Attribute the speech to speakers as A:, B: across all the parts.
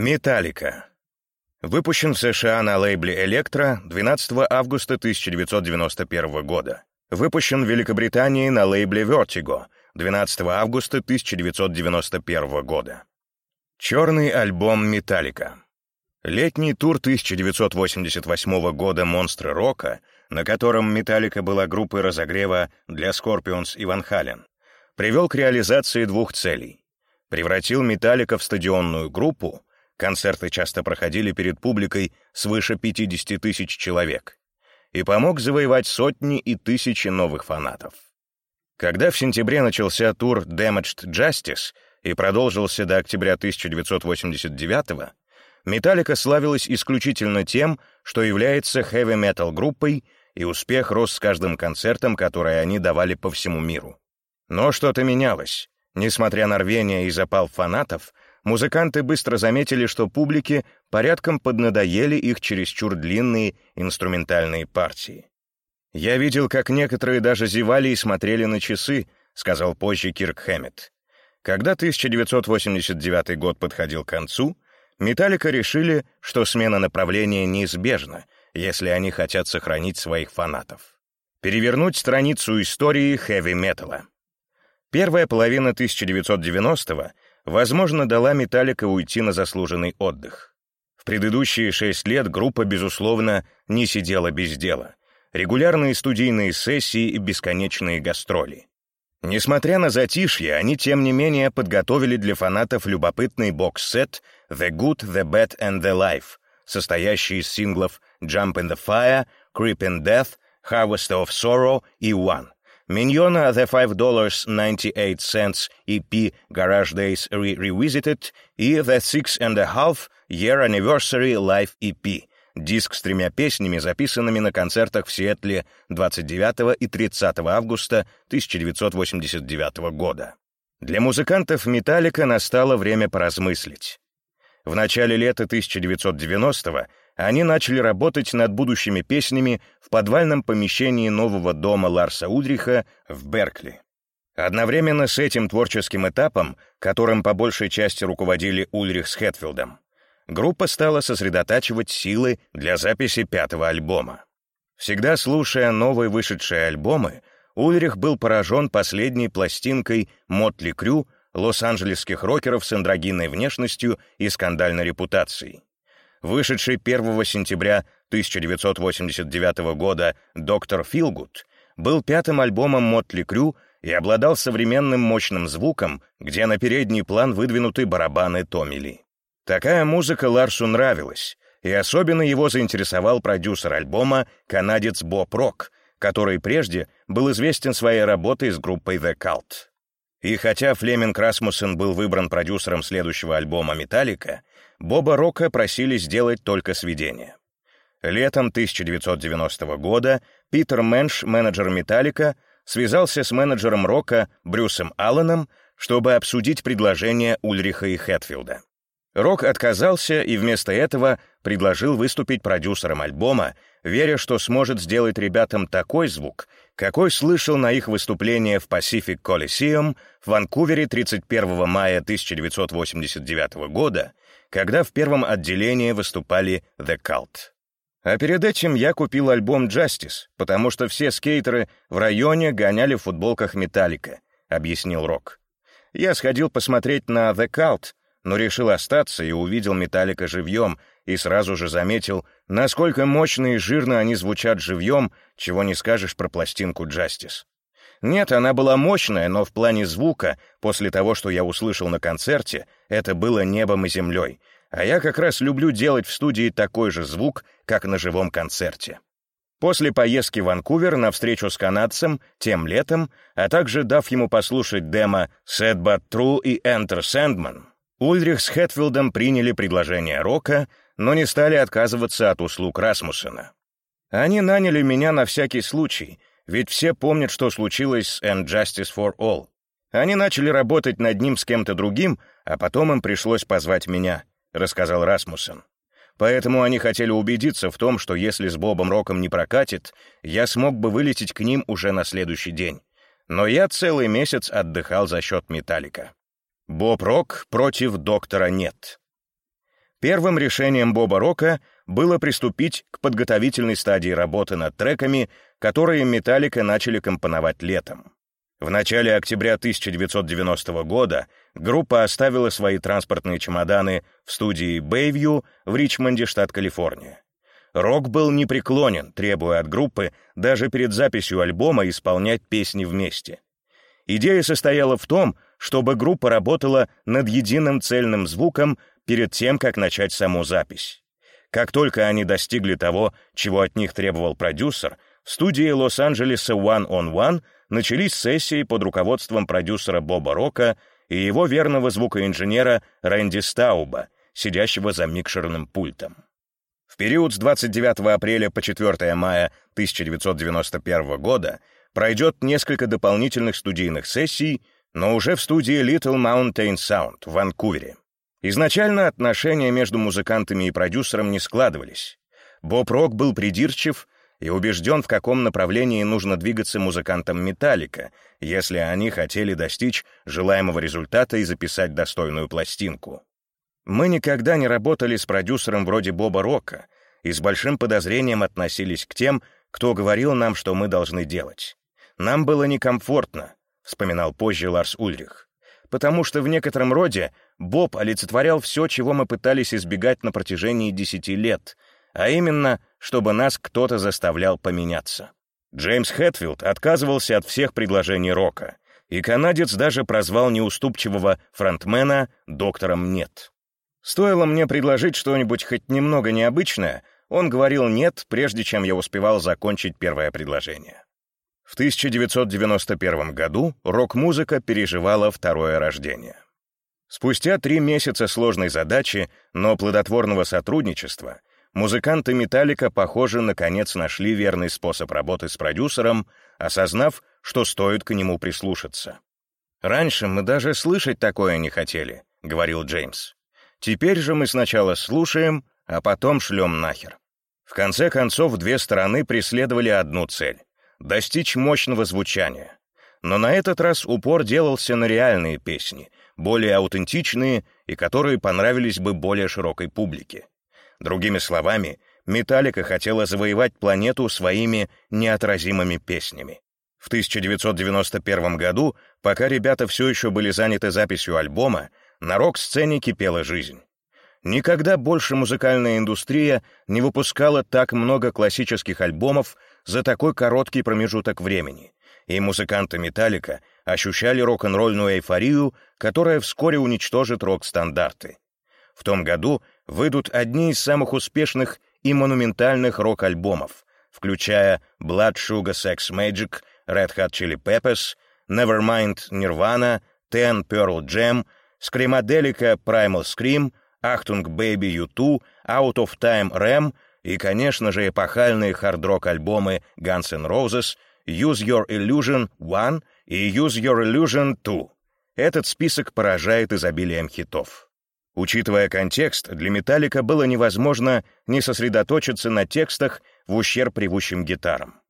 A: Металлика. Выпущен в США на лейбле «Электро» 12 августа 1991 года. Выпущен в Великобритании на лейбле Vertigo 12 августа 1991 года. Черный альбом «Металлика». Летний тур 1988 года «Монстры рока», на котором «Металлика» была группой разогрева для Scorpions и Ван Хален, привел к реализации двух целей. Превратил «Металлика» в стадионную группу, концерты часто проходили перед публикой свыше 50 тысяч человек, и помог завоевать сотни и тысячи новых фанатов. Когда в сентябре начался тур Damaged Justice и продолжился до октября 1989 Металлика славилась исключительно тем, что является хэви-метал группой, и успех рос с каждым концертом, который они давали по всему миру. Но что-то менялось. Несмотря на рвение и запал фанатов, музыканты быстро заметили, что публике порядком поднадоели их чересчур длинные инструментальные партии. «Я видел, как некоторые даже зевали и смотрели на часы», — сказал позже Кирк Хэммет. Когда 1989 год подходил к концу, Металлика решили, что смена направления неизбежна, если они хотят сохранить своих фанатов. Перевернуть страницу истории хэви-металла. Первая половина 1990-го, возможно, дала Металлика уйти на заслуженный отдых. В предыдущие шесть лет группа, безусловно, не сидела без дела. Регулярные студийные сессии и бесконечные гастроли. Несмотря на затишье, они, тем не менее, подготовили для фанатов любопытный бокс-сет «The Good, The Bad and The Life», состоящий из синглов «Jump in the Fire», «Creep in Death», «Harvest of Sorrow» и «One». Миньона The Five Dollars 98 Cents EP Garage Days Re Revisited и The Six and a Half Year Anniversary Live EP, диск с тремя песнями, записанными на концертах в Сиэтле 29 и 30 августа 1989 года. Для музыкантов «Металлика» настало время поразмыслить. В начале лета 1990-го они начали работать над будущими песнями в подвальном помещении нового дома Ларса Удриха в Беркли. Одновременно с этим творческим этапом, которым по большей части руководили Ульрих с Хэтфилдом, группа стала сосредотачивать силы для записи пятого альбома. Всегда слушая новые вышедшие альбомы, Ульрих был поражен последней пластинкой «Мотли Крю» лос-анджелесских рокеров с андрогинной внешностью и скандальной репутацией. Вышедший 1 сентября 1989 года «Доктор Филгуд» был пятым альбомом Мотли Крю и обладал современным мощным звуком, где на передний план выдвинуты барабаны Томили. Такая музыка Ларсу нравилась, и особенно его заинтересовал продюсер альбома, канадец Боб Рок, который прежде был известен своей работой с группой The Cult. И хотя Флеминг Расмуссен был выбран продюсером следующего альбома «Металлика», Боба Рока просили сделать только сведения. Летом 1990 года Питер Мэнш, менеджер «Металлика», связался с менеджером Рока Брюсом Алленом, чтобы обсудить предложение Ульриха и Хэтфилда. Рок отказался и вместо этого предложил выступить продюсером альбома, веря, что сможет сделать ребятам такой звук, какой слышал на их выступлении в Pacific Coliseum в Ванкувере 31 мая 1989 года, когда в первом отделении выступали The Cult. А перед этим я купил альбом Justice, потому что все скейтеры в районе гоняли в футболках Металлика, объяснил Рок. Я сходил посмотреть на The Cult, но решил остаться и увидел Металлика живьем, и сразу же заметил, насколько мощно и жирно они звучат живьем, чего не скажешь про пластинку Justice. Нет, она была мощная, но в плане звука, после того, что я услышал на концерте, это было небом и землей, а я как раз люблю делать в студии такой же звук, как на живом концерте. После поездки в Ванкувер на встречу с канадцем тем летом, а также дав ему послушать демо «Sad But True» и «Enter Sandman», Ульрих с Хэтфилдом приняли предложение Рока, но не стали отказываться от услуг Расмуссена. Они наняли меня на всякий случай, ведь все помнят, что случилось с And Justice for All. Они начали работать над ним с кем-то другим, а потом им пришлось позвать меня, рассказал Расмуссен. Поэтому они хотели убедиться в том, что если с Бобом Роком не прокатит, я смог бы вылететь к ним уже на следующий день. Но я целый месяц отдыхал за счет Металлика. Боб Рок против доктора Нет. Первым решением Боба Рока было приступить к подготовительной стадии работы над треками, которые «Металлика» начали компоновать летом. В начале октября 1990 года группа оставила свои транспортные чемоданы в студии Bayview в Ричмонде, штат Калифорния. Рок был непреклонен, требуя от группы даже перед записью альбома исполнять песни вместе. Идея состояла в том, чтобы группа работала над единым цельным звуком перед тем, как начать саму запись. Как только они достигли того, чего от них требовал продюсер, в студии Лос-Анджелеса One on One начались сессии под руководством продюсера Боба Рока и его верного звукоинженера Рэнди Стауба, сидящего за микшерным пультом. В период с 29 апреля по 4 мая 1991 года пройдет несколько дополнительных студийных сессий, но уже в студии Little Mountain Sound в Ванкувере. Изначально отношения между музыкантами и продюсером не складывались. Боб Рок был придирчив и убежден, в каком направлении нужно двигаться музыкантам «Металлика», если они хотели достичь желаемого результата и записать достойную пластинку. Мы никогда не работали с продюсером вроде Боба Рока и с большим подозрением относились к тем, кто говорил нам, что мы должны делать. Нам было некомфортно, вспоминал позже Ларс Ульрих, потому что в некотором роде Боб олицетворял все, чего мы пытались избегать на протяжении десяти лет, а именно, чтобы нас кто-то заставлял поменяться. Джеймс Хэтфилд отказывался от всех предложений Рока, и канадец даже прозвал неуступчивого фронтмена «доктором нет». Стоило мне предложить что-нибудь хоть немного необычное, он говорил «нет», прежде чем я успевал закончить первое предложение. В 1991 году рок-музыка переживала второе рождение. Спустя три месяца сложной задачи, но плодотворного сотрудничества, музыканты «Металлика», похоже, наконец нашли верный способ работы с продюсером, осознав, что стоит к нему прислушаться. «Раньше мы даже слышать такое не хотели», — говорил Джеймс. Теперь же мы сначала слушаем, а потом шлем нахер. В конце концов, две стороны преследовали одну цель — достичь мощного звучания. Но на этот раз упор делался на реальные песни, более аутентичные и которые понравились бы более широкой публике. Другими словами, Металлика хотела завоевать планету своими неотразимыми песнями. В 1991 году, пока ребята все еще были заняты записью альбома, на рок-сцене кипела жизнь. Никогда больше музыкальная индустрия не выпускала так много классических альбомов за такой короткий промежуток времени, и музыканты «Металлика» ощущали рок-н-ролльную эйфорию, которая вскоре уничтожит рок-стандарты. В том году выйдут одни из самых успешных и монументальных рок-альбомов, включая Blood Sugar Sex Magic, Red Hot Chili Peppers, Nevermind Nirvana, Ten Pearl Jam — Скримаделика Primal Scream, Achtung Baby U2, Out of Time Ram и, конечно же, эпохальные хард-рок-альбомы Guns N' Roses, Use Your Illusion 1 и Use Your Illusion 2. Этот список поражает изобилием хитов. Учитывая контекст, для «Металлика» было невозможно не сосредоточиться на текстах в ущерб ревущим гитарам.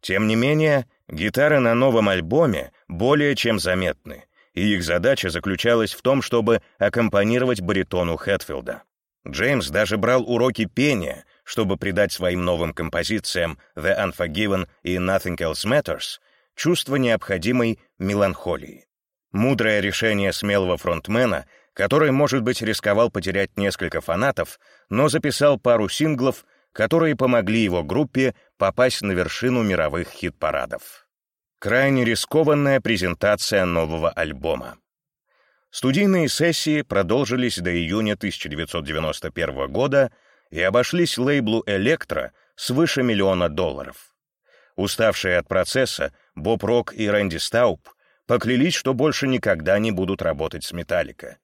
A: Тем не менее, гитары на новом альбоме более чем заметны, и их задача заключалась в том, чтобы аккомпанировать баритону Хэтфилда. Джеймс даже брал уроки пения, чтобы придать своим новым композициям «The Unforgiven» и «Nothing Else Matters» чувство необходимой меланхолии. Мудрое решение смелого фронтмена, который, может быть, рисковал потерять несколько фанатов, но записал пару синглов, которые помогли его группе попасть на вершину мировых хит-парадов. Крайне рискованная презентация нового альбома. Студийные сессии продолжились до июня 1991 года и обошлись лейблу «Электро» свыше миллиона долларов. Уставшие от процесса, Боб Рок и Рэнди Стауп поклялись, что больше никогда не будут работать с «Металлика».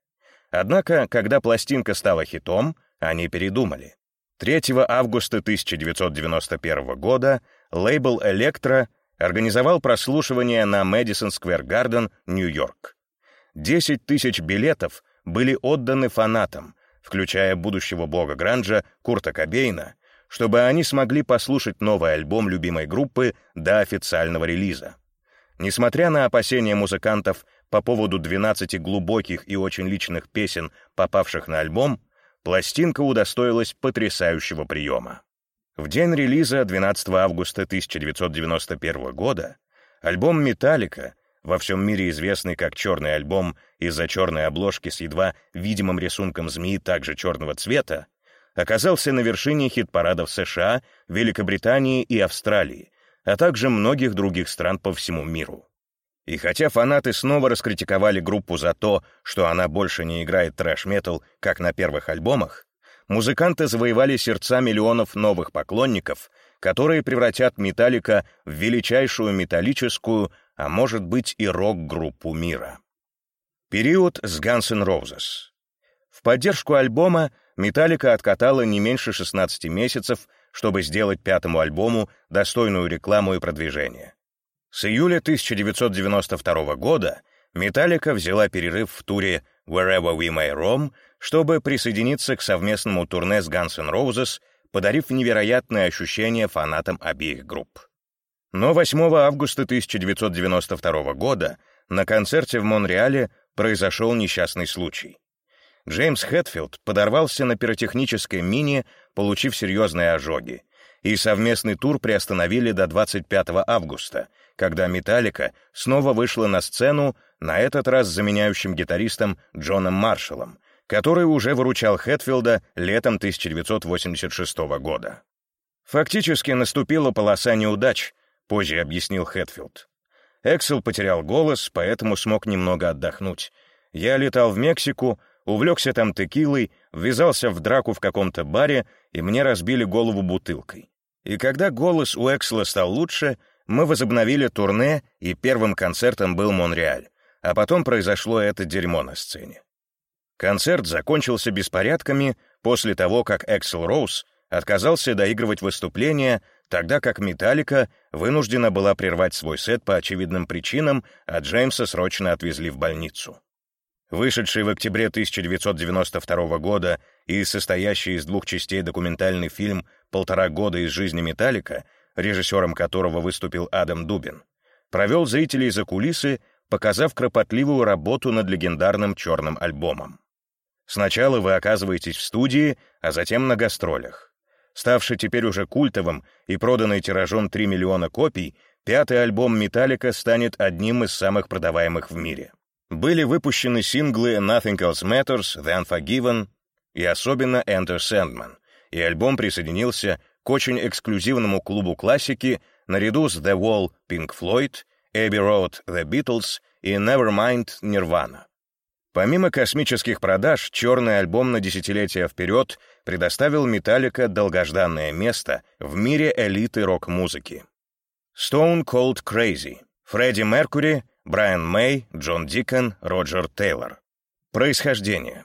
A: Однако, когда пластинка стала хитом, они передумали. 3 августа 1991 года лейбл «Электро» организовал прослушивание на Мэдисон Сквер Гарден, Нью-Йорк. 10 тысяч билетов были отданы фанатам, включая будущего бога Гранджа Курта Кобейна, чтобы они смогли послушать новый альбом любимой группы до официального релиза. Несмотря на опасения музыкантов по поводу 12 глубоких и очень личных песен, попавших на альбом, пластинка удостоилась потрясающего приема. В день релиза 12 августа 1991 года альбом «Металлика», во всем мире известный как «Черный альбом» из-за черной обложки с едва видимым рисунком змеи также черного цвета, оказался на вершине хит-парадов США, Великобритании и Австралии, а также многих других стран по всему миру. И хотя фанаты снова раскритиковали группу за то, что она больше не играет трэш-метал, как на первых альбомах, музыканты завоевали сердца миллионов новых поклонников, которые превратят «Металлика» в величайшую металлическую, а может быть и рок-группу мира. Период с Guns N' Roses. В поддержку альбома «Металлика» откатала не меньше 16 месяцев, чтобы сделать пятому альбому достойную рекламу и продвижение. С июля 1992 года Металлика взяла перерыв в туре «Wherever We May Roam», чтобы присоединиться к совместному турне с Guns N' Roses, подарив невероятное ощущение фанатам обеих групп. Но 8 августа 1992 года на концерте в Монреале произошел несчастный случай. Джеймс Хэтфилд подорвался на пиротехнической мине, получив серьезные ожоги, и совместный тур приостановили до 25 августа — когда «Металлика» снова вышла на сцену, на этот раз заменяющим гитаристом Джоном Маршаллом, который уже выручал Хэтфилда летом 1986 года. «Фактически наступила полоса неудач», — позже объяснил Хэтфилд. Эксел потерял голос, поэтому смог немного отдохнуть. Я летал в Мексику, увлекся там текилой, ввязался в драку в каком-то баре, и мне разбили голову бутылкой. И когда голос у Эксела стал лучше, мы возобновили турне, и первым концертом был Монреаль, а потом произошло это дерьмо на сцене. Концерт закончился беспорядками после того, как Эксел Роуз отказался доигрывать выступление, тогда как «Металлика» вынуждена была прервать свой сет по очевидным причинам, а Джеймса срочно отвезли в больницу. Вышедший в октябре 1992 года и состоящий из двух частей документальный фильм «Полтора года из жизни Металлика» режиссером которого выступил Адам Дубин, провел зрителей за кулисы, показав кропотливую работу над легендарным черным альбомом. Сначала вы оказываетесь в студии, а затем на гастролях. Ставший теперь уже культовым и проданный тиражом 3 миллиона копий, пятый альбом «Металлика» станет одним из самых продаваемых в мире. Были выпущены синглы «Nothing Else Matters», «The Unforgiven» и особенно «Enter Sandman», и альбом присоединился к очень эксклюзивному клубу классики наряду с The Wall Pink Floyd, Abbey Road The Beatles и Nevermind Nirvana. Помимо космических продаж, черный альбом на десятилетия вперед предоставил Металлика долгожданное место в мире элиты рок-музыки. Stone Cold Crazy, Фредди Меркури, Брайан Мэй, Джон Дикон, Роджер Тейлор. Происхождение.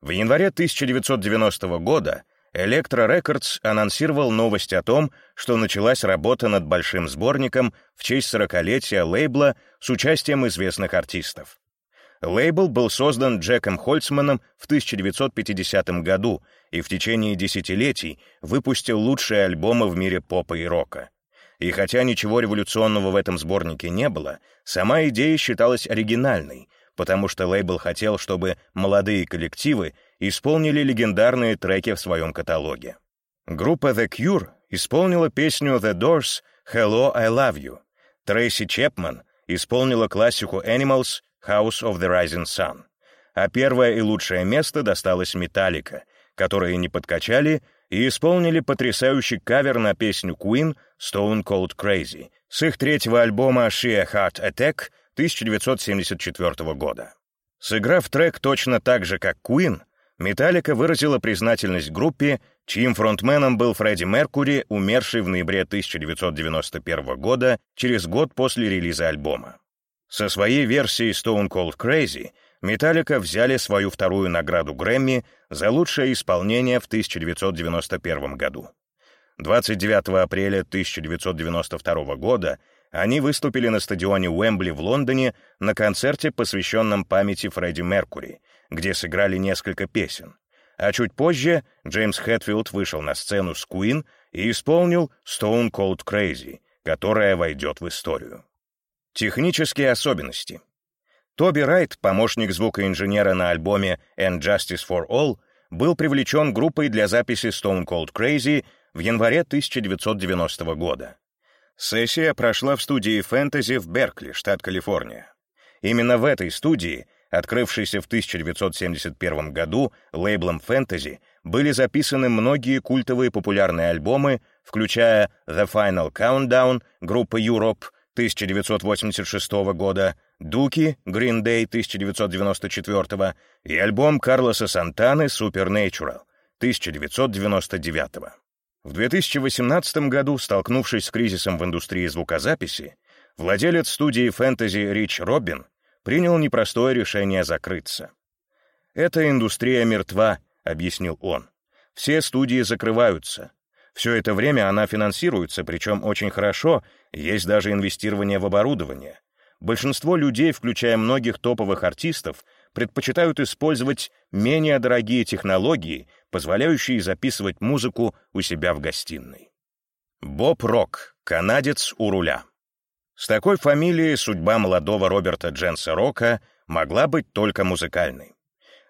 A: В январе 1990 года Electro Records анонсировал новость о том, что началась работа над большим сборником в честь сорокалетия лейбла с участием известных артистов. Лейбл был создан Джеком Хольцманом в 1950 году и в течение десятилетий выпустил лучшие альбомы в мире попа и рока. И хотя ничего революционного в этом сборнике не было, сама идея считалась оригинальной, потому что лейбл хотел, чтобы молодые коллективы исполнили легендарные треки в своем каталоге. Группа The Cure исполнила песню The Doors «Hello, I Love You». Трейси Чепман исполнила классику Animals «House of the Rising Sun». А первое и лучшее место досталось Металлика, которые не подкачали и исполнили потрясающий кавер на песню Queen «Stone Cold Crazy» с их третьего альбома «Sheer Heart Attack» 1974 года. Сыграв трек точно так же, как Queen, Металлика выразила признательность группе, чьим фронтменом был Фредди Меркури, умерший в ноябре 1991 года, через год после релиза альбома. Со своей версией Stone Cold Crazy Металлика взяли свою вторую награду Грэмми за лучшее исполнение в 1991 году. 29 апреля 1992 года они выступили на стадионе Уэмбли в Лондоне на концерте, посвященном памяти Фредди Меркури, где сыграли несколько песен. А чуть позже Джеймс Хэтфилд вышел на сцену с Queen и исполнил «Stone Cold Crazy», которая войдет в историю. Технические особенности. Тоби Райт, помощник звукоинженера на альбоме «And Justice for All», был привлечен группой для записи Stone Cold Crazy в январе 1990 года. Сессия прошла в студии «Фэнтези» в Беркли, штат Калифорния. Именно в этой студии, открывшейся в 1971 году лейблом «Фэнтези», были записаны многие культовые популярные альбомы, включая «The Final Countdown» группы Europe 1986 года, «Дуки» Green Day 1994 и альбом Карлоса Сантаны «Supernatural» 1999 В 2018 году, столкнувшись с кризисом в индустрии звукозаписи, владелец студии фэнтези Рич Робин принял непростое решение закрыться. «Эта индустрия мертва», — объяснил он. «Все студии закрываются. Все это время она финансируется, причем очень хорошо, есть даже инвестирование в оборудование. Большинство людей, включая многих топовых артистов, предпочитают использовать менее дорогие технологии, позволяющие записывать музыку у себя в гостиной. Боб Рок, канадец у руля. С такой фамилией судьба молодого Роберта Дженса Рока могла быть только музыкальной.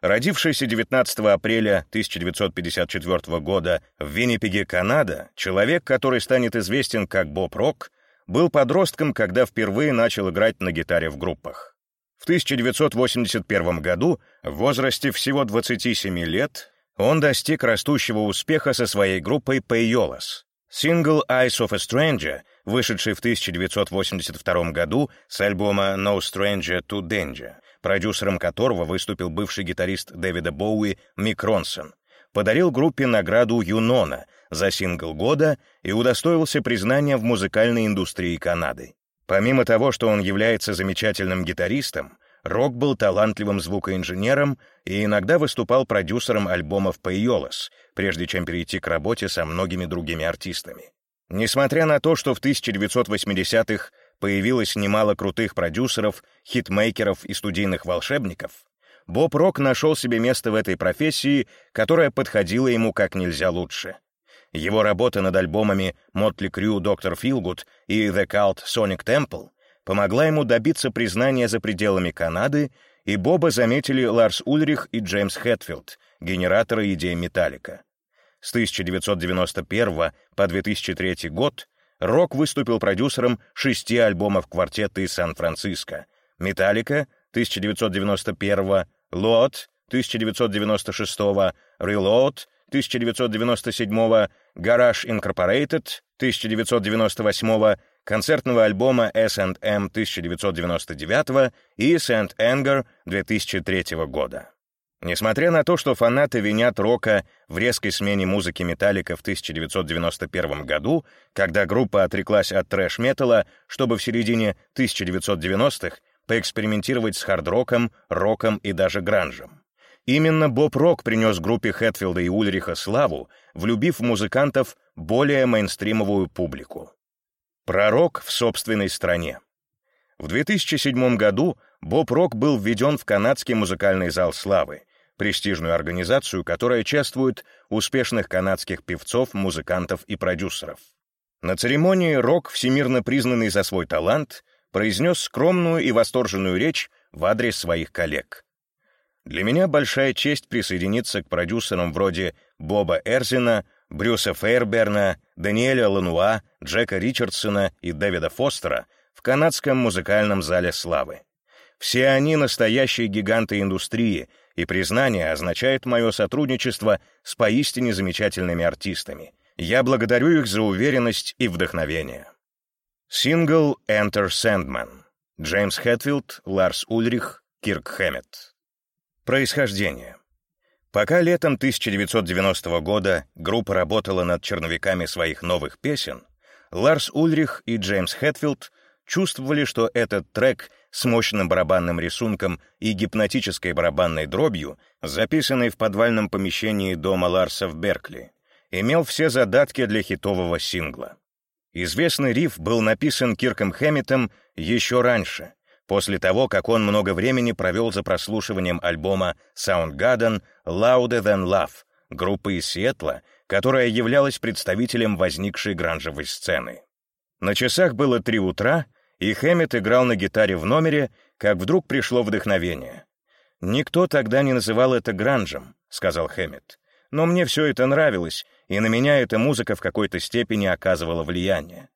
A: Родившийся 19 апреля 1954 года в Виннипеге, Канада, человек, который станет известен как Боб Рок, был подростком, когда впервые начал играть на гитаре в группах. В 1981 году, в возрасте всего 27 лет, он достиг растущего успеха со своей группой Payolas. Сингл «Eyes of a Stranger», вышедший в 1982 году с альбома «No Stranger to Danger», продюсером которого выступил бывший гитарист Дэвида Боуи Мик Ронсон, подарил группе награду Юнона за сингл года и удостоился признания в музыкальной индустрии Канады. Помимо того, что он является замечательным гитаристом, Рок был талантливым звукоинженером и иногда выступал продюсером альбомов Payolas, прежде чем перейти к работе со многими другими артистами. Несмотря на то, что в 1980-х появилось немало крутых продюсеров, хитмейкеров и студийных волшебников, Боб Рок нашел себе место в этой профессии, которая подходила ему как нельзя лучше. Его работа над альбомами Motley Crue Dr. Feelgood и The Cult Sonic Temple помогла ему добиться признания за пределами Канады, и Боба заметили Ларс Ульрих и Джеймс Хэтфилд, генераторы идей Металлика. С 1991 по 2003 год Рок выступил продюсером шести альбомов квартета из Сан-Франциско «Металлика» 1991, «Лот» 1996, «Reload» 1997, «Garage Incorporated» 1998, концертного альбома S&M 1999 и St. Anger 2003 года. Несмотря на то, что фанаты винят рока в резкой смене музыки Металлика в 1991 году, когда группа отреклась от трэш-металла, чтобы в середине 1990-х поэкспериментировать с хард-роком, роком и даже гранжем. Именно Боб Рок принес группе Хэтфилда и Ульриха славу, влюбив музыкантов более мейнстримовую публику. Пророк в собственной стране. В 2007 году Боб Рок был введен в канадский музыкальный зал славы, престижную организацию, которая чествует успешных канадских певцов, музыкантов и продюсеров. На церемонии Рок, всемирно признанный за свой талант, произнес скромную и восторженную речь в адрес своих коллег. Для меня большая честь присоединиться к продюсерам вроде Боба Эрзина, Брюса Фейрберна, Даниэля Лануа, Джека Ричардсона и Дэвида Фостера в канадском музыкальном зале славы. Все они настоящие гиганты индустрии, и признание означает мое сотрудничество с поистине замечательными артистами. Я благодарю их за уверенность и вдохновение. Сингл «Enter Sandman». Джеймс Хэтфилд, Ларс Ульрих, Кирк Хэммет. Происхождение. Пока летом 1990 года группа работала над черновиками своих новых песен, Ларс Ульрих и Джеймс Хэтфилд чувствовали, что этот трек с мощным барабанным рисунком и гипнотической барабанной дробью, записанный в подвальном помещении дома Ларса в Беркли, имел все задатки для хитового сингла. Известный риф был написан Кирком Хэммитом еще раньше, после того, как он много времени провел за прослушиванием альбома Soundgarden «Louder Than Love» группы из Сиэтла, которая являлась представителем возникшей гранжевой сцены. На часах было три утра, и Хэммит играл на гитаре в номере, как вдруг пришло вдохновение. «Никто тогда не называл это гранжем», — сказал Хэммет. «Но мне все это нравилось, и на меня эта музыка в какой-то степени оказывала влияние.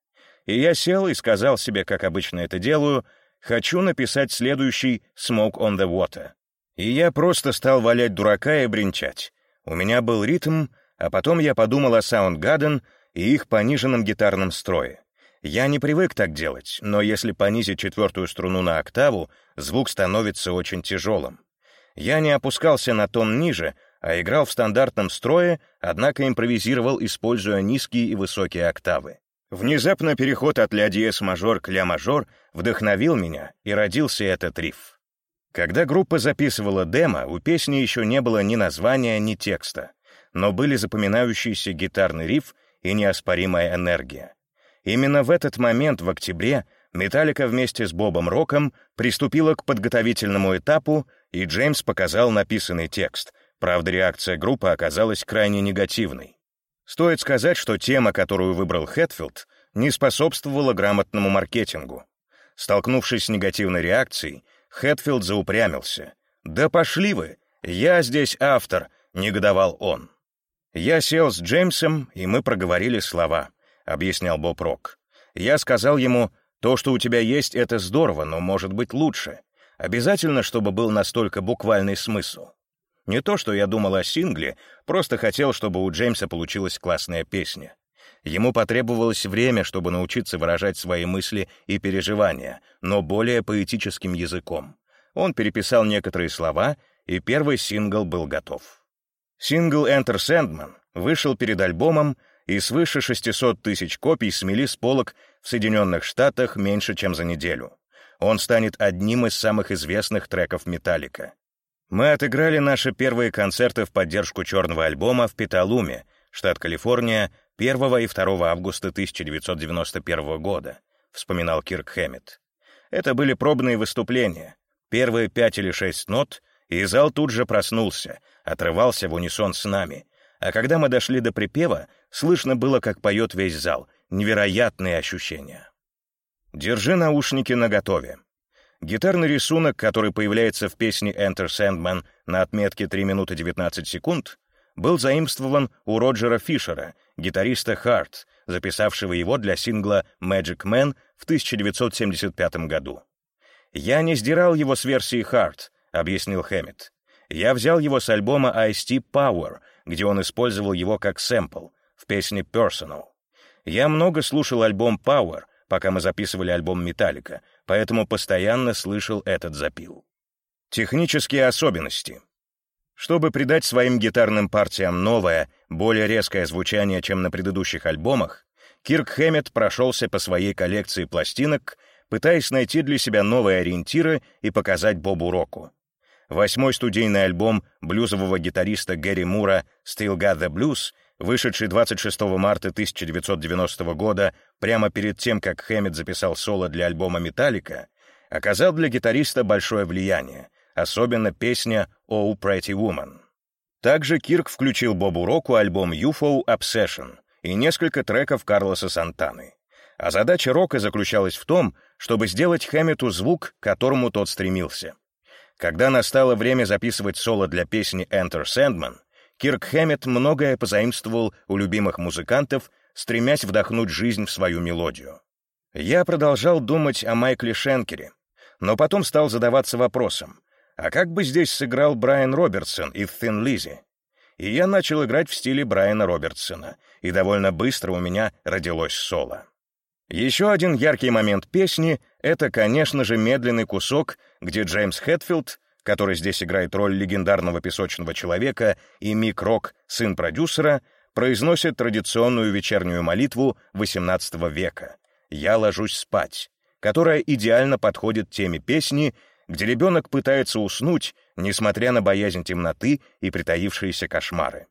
A: И я сел и сказал себе, как обычно это делаю, хочу написать следующий «Smoke on the Water». И я просто стал валять дурака и бренчать. У меня был ритм, а потом я подумал о Soundgarden и их пониженном гитарном строе. Я не привык так делать, но если понизить четвертую струну на октаву, звук становится очень тяжелым. Я не опускался на тон ниже, а играл в стандартном строе, однако импровизировал, используя низкие и высокие октавы. Внезапно переход от ля диез мажор к ля мажор вдохновил меня, и родился этот риф. Когда группа записывала демо, у песни еще не было ни названия, ни текста, но были запоминающийся гитарный риф и неоспоримая энергия. Именно в этот момент, в октябре, Металлика вместе с Бобом Роком приступила к подготовительному этапу, и Джеймс показал написанный текст. Правда, реакция группы оказалась крайне негативной. Стоит сказать, что тема, которую выбрал Хэтфилд, не способствовала грамотному маркетингу. Столкнувшись с негативной реакцией, Хэтфилд заупрямился. «Да пошли вы! Я здесь автор!» — негодовал он. «Я сел с Джеймсом, и мы проговорили слова», — объяснял Боб Рок. «Я сказал ему, то, что у тебя есть, это здорово, но может быть лучше. Обязательно, чтобы был настолько буквальный смысл. Не то, что я думал о сингле, просто хотел, чтобы у Джеймса получилась классная песня. Ему потребовалось время, чтобы научиться выражать свои мысли и переживания, но более поэтическим языком. Он переписал некоторые слова, и первый сингл был готов. Сингл «Enter Sandman» вышел перед альбомом, и свыше 600 тысяч копий смели с полок в Соединенных Штатах меньше, чем за неделю. Он станет одним из самых известных треков «Металлика». Мы отыграли наши первые концерты в поддержку черного альбома в Петалуме, штат Калифорния, 1 и 2 августа 1991 года, вспоминал Кирк Хэммет. Это были пробные выступления. Первые пять или шесть нот, и зал тут же проснулся, отрывался в унисон с нами. А когда мы дошли до припева, слышно было, как поет весь зал. Невероятные ощущения. Держи наушники наготове. Гитарный рисунок, который появляется в песне «Enter Sandman» на отметке 3 минуты 19 секунд, был заимствован у Роджера Фишера, гитариста Heart, записавшего его для сингла «Magic Man» в 1975 году. «Я не сдирал его с версии Heart», — объяснил Хэммит. «Я взял его с альбома Ice-T Power, где он использовал его как сэмпл в песне Personal. Я много слушал альбом Power, пока мы записывали альбом «Металлика», поэтому постоянно слышал этот запил. Технические особенности. Чтобы придать своим гитарным партиям новое, более резкое звучание, чем на предыдущих альбомах, Кирк Хэммет прошелся по своей коллекции пластинок, пытаясь найти для себя новые ориентиры и показать Бобу Року. Восьмой студийный альбом блюзового гитариста Гэри Мура «Still Got the Blues» вышедший 26 марта 1990 года, прямо перед тем, как Хэммит записал соло для альбома «Металлика», оказал для гитариста большое влияние, особенно песня «Oh Pretty Woman». Также Кирк включил Бобу Року альбом UFO Obsession и несколько треков Карлоса Сантаны. А задача Рока заключалась в том, чтобы сделать Хэммету звук, к которому тот стремился. Когда настало время записывать соло для песни «Enter Sandman», Кирк Хэммет многое позаимствовал у любимых музыкантов, стремясь вдохнуть жизнь в свою мелодию. Я продолжал думать о Майкле Шенкере, но потом стал задаваться вопросом, а как бы здесь сыграл Брайан Робертсон и Thin Lizzy? И я начал играть в стиле Брайана Робертсона, и довольно быстро у меня родилось соло. Еще один яркий момент песни — это, конечно же, медленный кусок, где Джеймс Хэтфилд который здесь играет роль легендарного песочного человека, и Мик Рок, сын продюсера, произносит традиционную вечернюю молитву XVIII века «Я ложусь спать», которая идеально подходит теме песни, где ребенок пытается уснуть, несмотря на боязнь темноты и притаившиеся кошмары.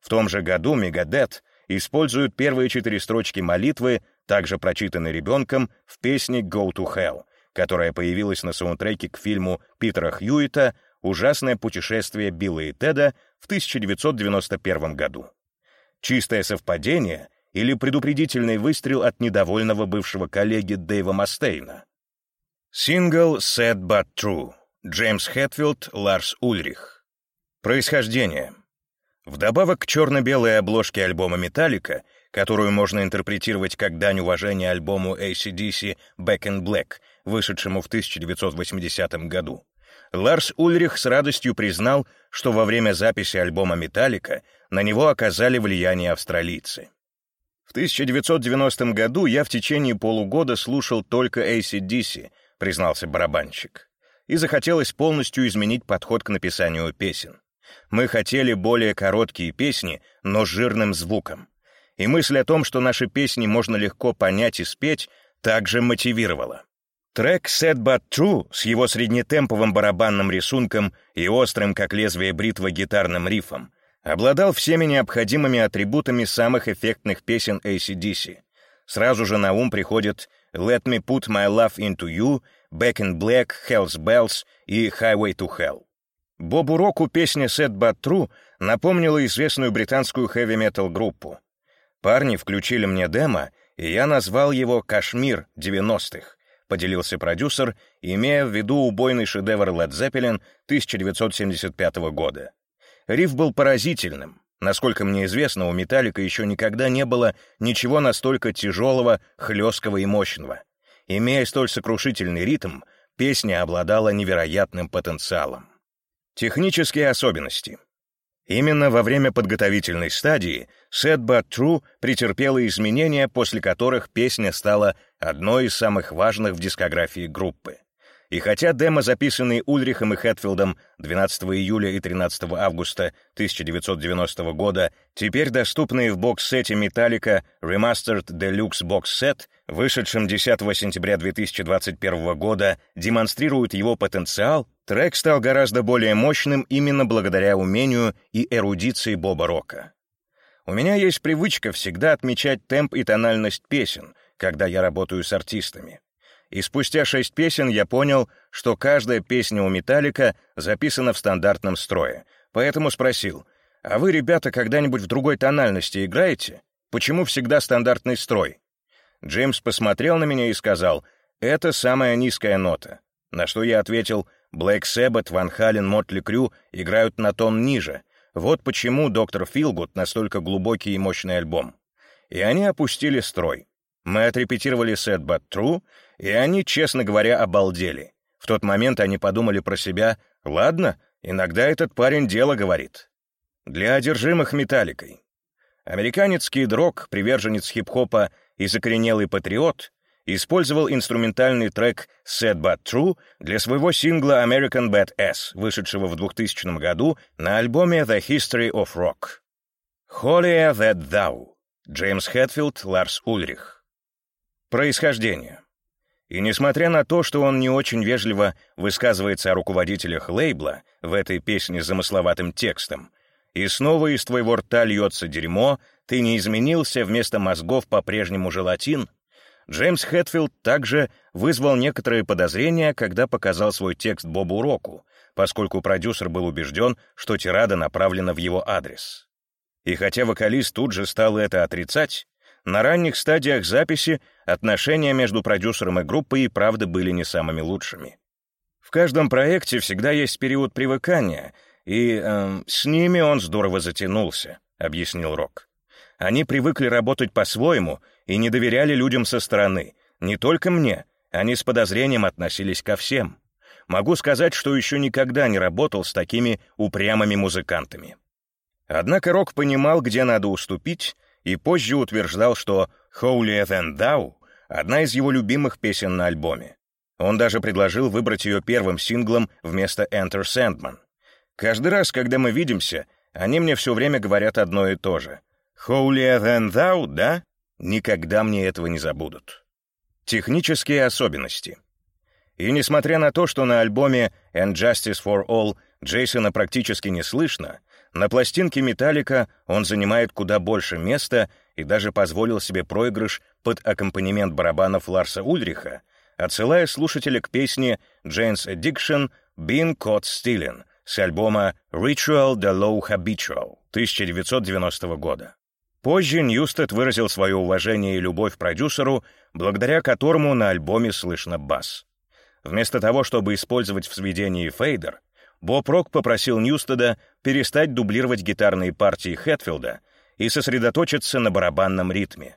A: В том же году Мегадет используют первые четыре строчки молитвы, также прочитанные ребенком, в песне «Go to Hell», которая появилась на саундтреке к фильму Питера Хьюита «Ужасное путешествие Билла и Теда» в 1991 году. Чистое совпадение или предупредительный выстрел от недовольного бывшего коллеги Дэйва Мастейна? Сингл «Sad But True» Джеймс Хэтфилд, Ларс Ульрих. Происхождение. Вдобавок к черно-белой обложке альбома «Металлика», которую можно интерпретировать как дань уважения альбому ACDC «Back in Black», вышедшему в 1980 году, Ларс Ульрих с радостью признал, что во время записи альбома «Металлика» на него оказали влияние австралийцы. В 1990 году я в течение полугода слушал только ACDC, признался барабанщик, и захотелось полностью изменить подход к написанию песен. Мы хотели более короткие песни, но с жирным звуком. И мысль о том, что наши песни можно легко понять и спеть, также мотивировала. Трек «Sad But True» с его среднетемповым барабанным рисунком и острым, как лезвие бритвы, гитарным рифом обладал всеми необходимыми атрибутами самых эффектных песен ACDC. Сразу же на ум приходят «Let Me Put My Love Into You», «Back in Black», «Hell's Bells» и «Highway to Hell». Бобу Року песня «Sad But True» напомнила известную британскую хэви-метал группу. Парни включили мне демо, и я назвал его «Кашмир 90-х», поделился продюсер, имея в виду убойный шедевр Led Zeppelin 1975 года. Риф был поразительным. Насколько мне известно, у «Металлика» еще никогда не было ничего настолько тяжелого, хлесткого и мощного. Имея столь сокрушительный ритм, песня обладала невероятным потенциалом. Технические особенности. Именно во время подготовительной стадии Sad But True претерпела изменения, после которых песня стала одной из самых важных в дискографии группы. И хотя демо, записанные Ульрихом и Хэтфилдом 12 июля и 13 августа 1990 года, теперь доступные в бокс-сете Metallica Remastered Deluxe Box Set, вышедшем 10 сентября 2021 года, демонстрируют его потенциал, трек стал гораздо более мощным именно благодаря умению и эрудиции Боба Рока. У меня есть привычка всегда отмечать темп и тональность песен, когда я работаю с артистами и спустя шесть песен я понял, что каждая песня у «Металлика» записана в стандартном строе, поэтому спросил, «А вы, ребята, когда-нибудь в другой тональности играете? Почему всегда стандартный строй?» Джеймс посмотрел на меня и сказал, «Это самая низкая нота». На что я ответил, «Блэк Сэббет, Ван Хален, Мотли Крю играют на тон ниже. Вот почему «Доктор Филгуд» настолько глубокий и мощный альбом». И они опустили строй. Мы отрепетировали «Sad But True», и они, честно говоря, обалдели. В тот момент они подумали про себя, ладно, иногда этот парень дело говорит. Для одержимых металликой. Американец Кид Рок, приверженец хип-хопа и закоренелый патриот, использовал инструментальный трек «Sad But True» для своего сингла «American Bad Ass», вышедшего в 2000 году на альбоме «The History of Rock». «Holier That Thou» Джеймс Хэтфилд, Ларс Ульрих. Происхождение. И несмотря на то, что он не очень вежливо высказывается о руководителях лейбла в этой песне с замысловатым текстом, и снова из твоего рта льется дерьмо, ты не изменился, вместо мозгов по-прежнему желатин, Джеймс Хэтфилд также вызвал некоторые подозрения, когда показал свой текст Бобу Року, поскольку продюсер был убежден, что тирада направлена в его адрес. И хотя вокалист тут же стал это отрицать, на ранних стадиях записи отношения между продюсером и группой и правда были не самыми лучшими. В каждом проекте всегда есть период привыкания, и э, с ними он здорово затянулся, объяснил Рок. Они привыкли работать по-своему и не доверяли людям со стороны, не только мне, они с подозрением относились ко всем. Могу сказать, что еще никогда не работал с такими упрямыми музыкантами. Однако Рок понимал, где надо уступить, и позже утверждал, что «Holier Than Thou» — одна из его любимых песен на альбоме. Он даже предложил выбрать ее первым синглом вместо «Enter Sandman». Каждый раз, когда мы видимся, они мне все время говорят одно и то же. «Holier Than Thou», да? Никогда мне этого не забудут. Технические особенности. И несмотря на то, что на альбоме «And Justice for All» Джейсона практически не слышно, на пластинке «Металлика» он занимает куда больше места и даже позволил себе проигрыш под аккомпанемент барабанов Ларса Ульриха, отсылая слушателя к песне «Jane's Addiction» «Being Caught Stealing» с альбома «Ritual the Low Habitual» 1990 года. Позже Ньюстед выразил свое уважение и любовь продюсеру, благодаря которому на альбоме слышно бас. Вместо того, чтобы использовать в сведении фейдер, Боб Рок попросил Ньюстеда перестать дублировать гитарные партии Хэтфилда и сосредоточиться на барабанном ритме.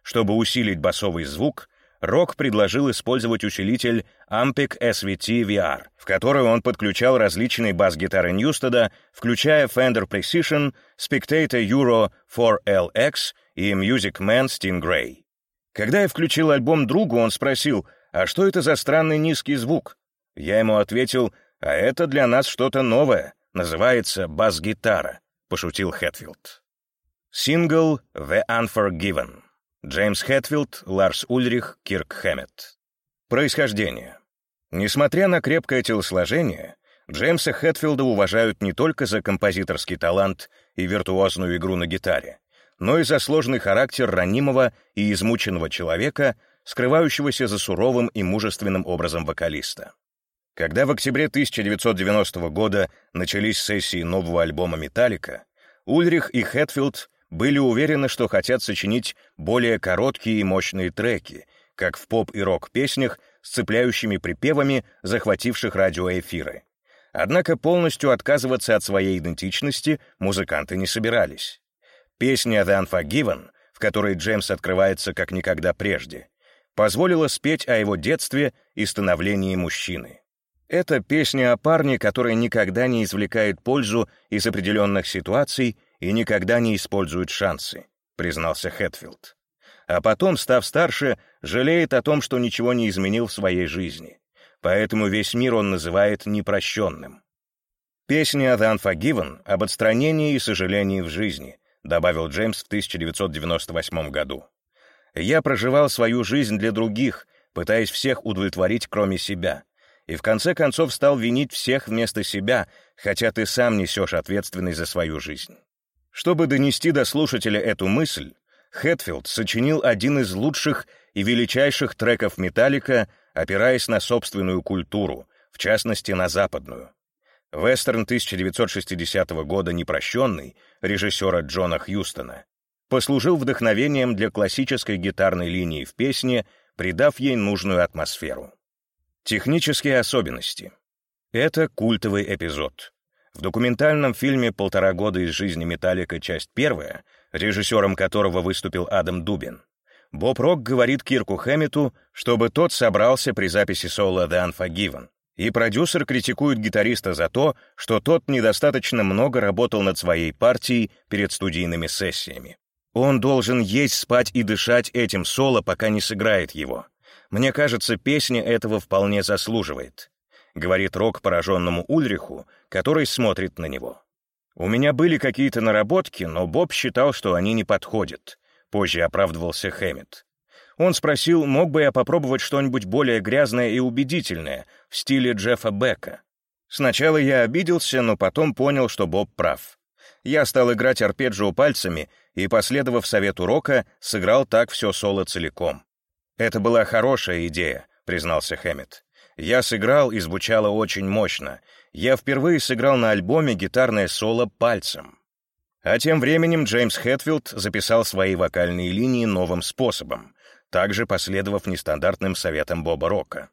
A: Чтобы усилить басовый звук, Рок предложил использовать усилитель Ampeg SVT VR, в который он подключал различные бас-гитары Ньюстеда, включая Fender Precision, Spector Euro 4LX и Music Man Stingray. Когда я включил альбом другу, он спросил, а что это за странный низкий звук? Я ему ответил, а это для нас что-то новое, называется бас-гитара, пошутил Хэтфилд. Сингл «The Unforgiven». Джеймс Хэтфилд, Ларс Ульрих, Кирк Хэммет. Происхождение. Несмотря на крепкое телосложение, Джеймса Хэтфилда уважают не только за композиторский талант и виртуозную игру на гитаре, но и за сложный характер ранимого и измученного человека, скрывающегося за суровым и мужественным образом вокалиста. Когда в октябре 1990 года начались сессии нового альбома «Металлика», Ульрих и Хэтфилд были уверены, что хотят сочинить более короткие и мощные треки, как в поп- и рок-песнях с цепляющими припевами, захвативших радиоэфиры. Однако полностью отказываться от своей идентичности музыканты не собирались. Песня «The Unforgiven», в которой Джеймс открывается как никогда прежде, позволила спеть о его детстве и становлении мужчины. Это песня о парне, который никогда не извлекает пользу из определенных ситуаций и никогда не использует шансы», — признался Хэтфилд. А потом, став старше, жалеет о том, что ничего не изменил в своей жизни. Поэтому весь мир он называет непрощенным. «Песня «The Unforgiven» об отстранении и сожалении в жизни», добавил Джеймс в 1998 году. «Я проживал свою жизнь для других, пытаясь всех удовлетворить, кроме себя, и в конце концов стал винить всех вместо себя, хотя ты сам несешь ответственность за свою жизнь. Чтобы донести до слушателя эту мысль, Хэтфилд сочинил один из лучших и величайших треков «Металлика», опираясь на собственную культуру, в частности, на западную. Вестерн 1960 года «Непрощенный» режиссера Джона Хьюстона послужил вдохновением для классической гитарной линии в песне, придав ей нужную атмосферу. Технические особенности. Это культовый эпизод. В документальном фильме «Полтора года из жизни Металлика. Часть первая», режиссером которого выступил Адам Дубин, Боб Рок говорит Кирку Хэммету, чтобы тот собрался при записи соло «The Unforgiven», и продюсер критикует гитариста за то, что тот недостаточно много работал над своей партией перед студийными сессиями. Он должен есть, спать и дышать этим соло, пока не сыграет его. Мне кажется, песня этого вполне заслуживает говорит Рок пораженному Ульриху, который смотрит на него. «У меня были какие-то наработки, но Боб считал, что они не подходят», — позже оправдывался Хэммет. Он спросил, мог бы я попробовать что-нибудь более грязное и убедительное, в стиле Джеффа Бека. Сначала я обиделся, но потом понял, что Боб прав. Я стал играть арпеджио пальцами и, последовав совету Рока, сыграл так все соло целиком. «Это была хорошая идея», — признался Хэммет. Я сыграл, и звучало очень мощно. Я впервые сыграл на альбоме гитарное соло пальцем. А тем временем Джеймс Хэтфилд записал свои вокальные линии новым способом, также последовав нестандартным советам Боба Рока.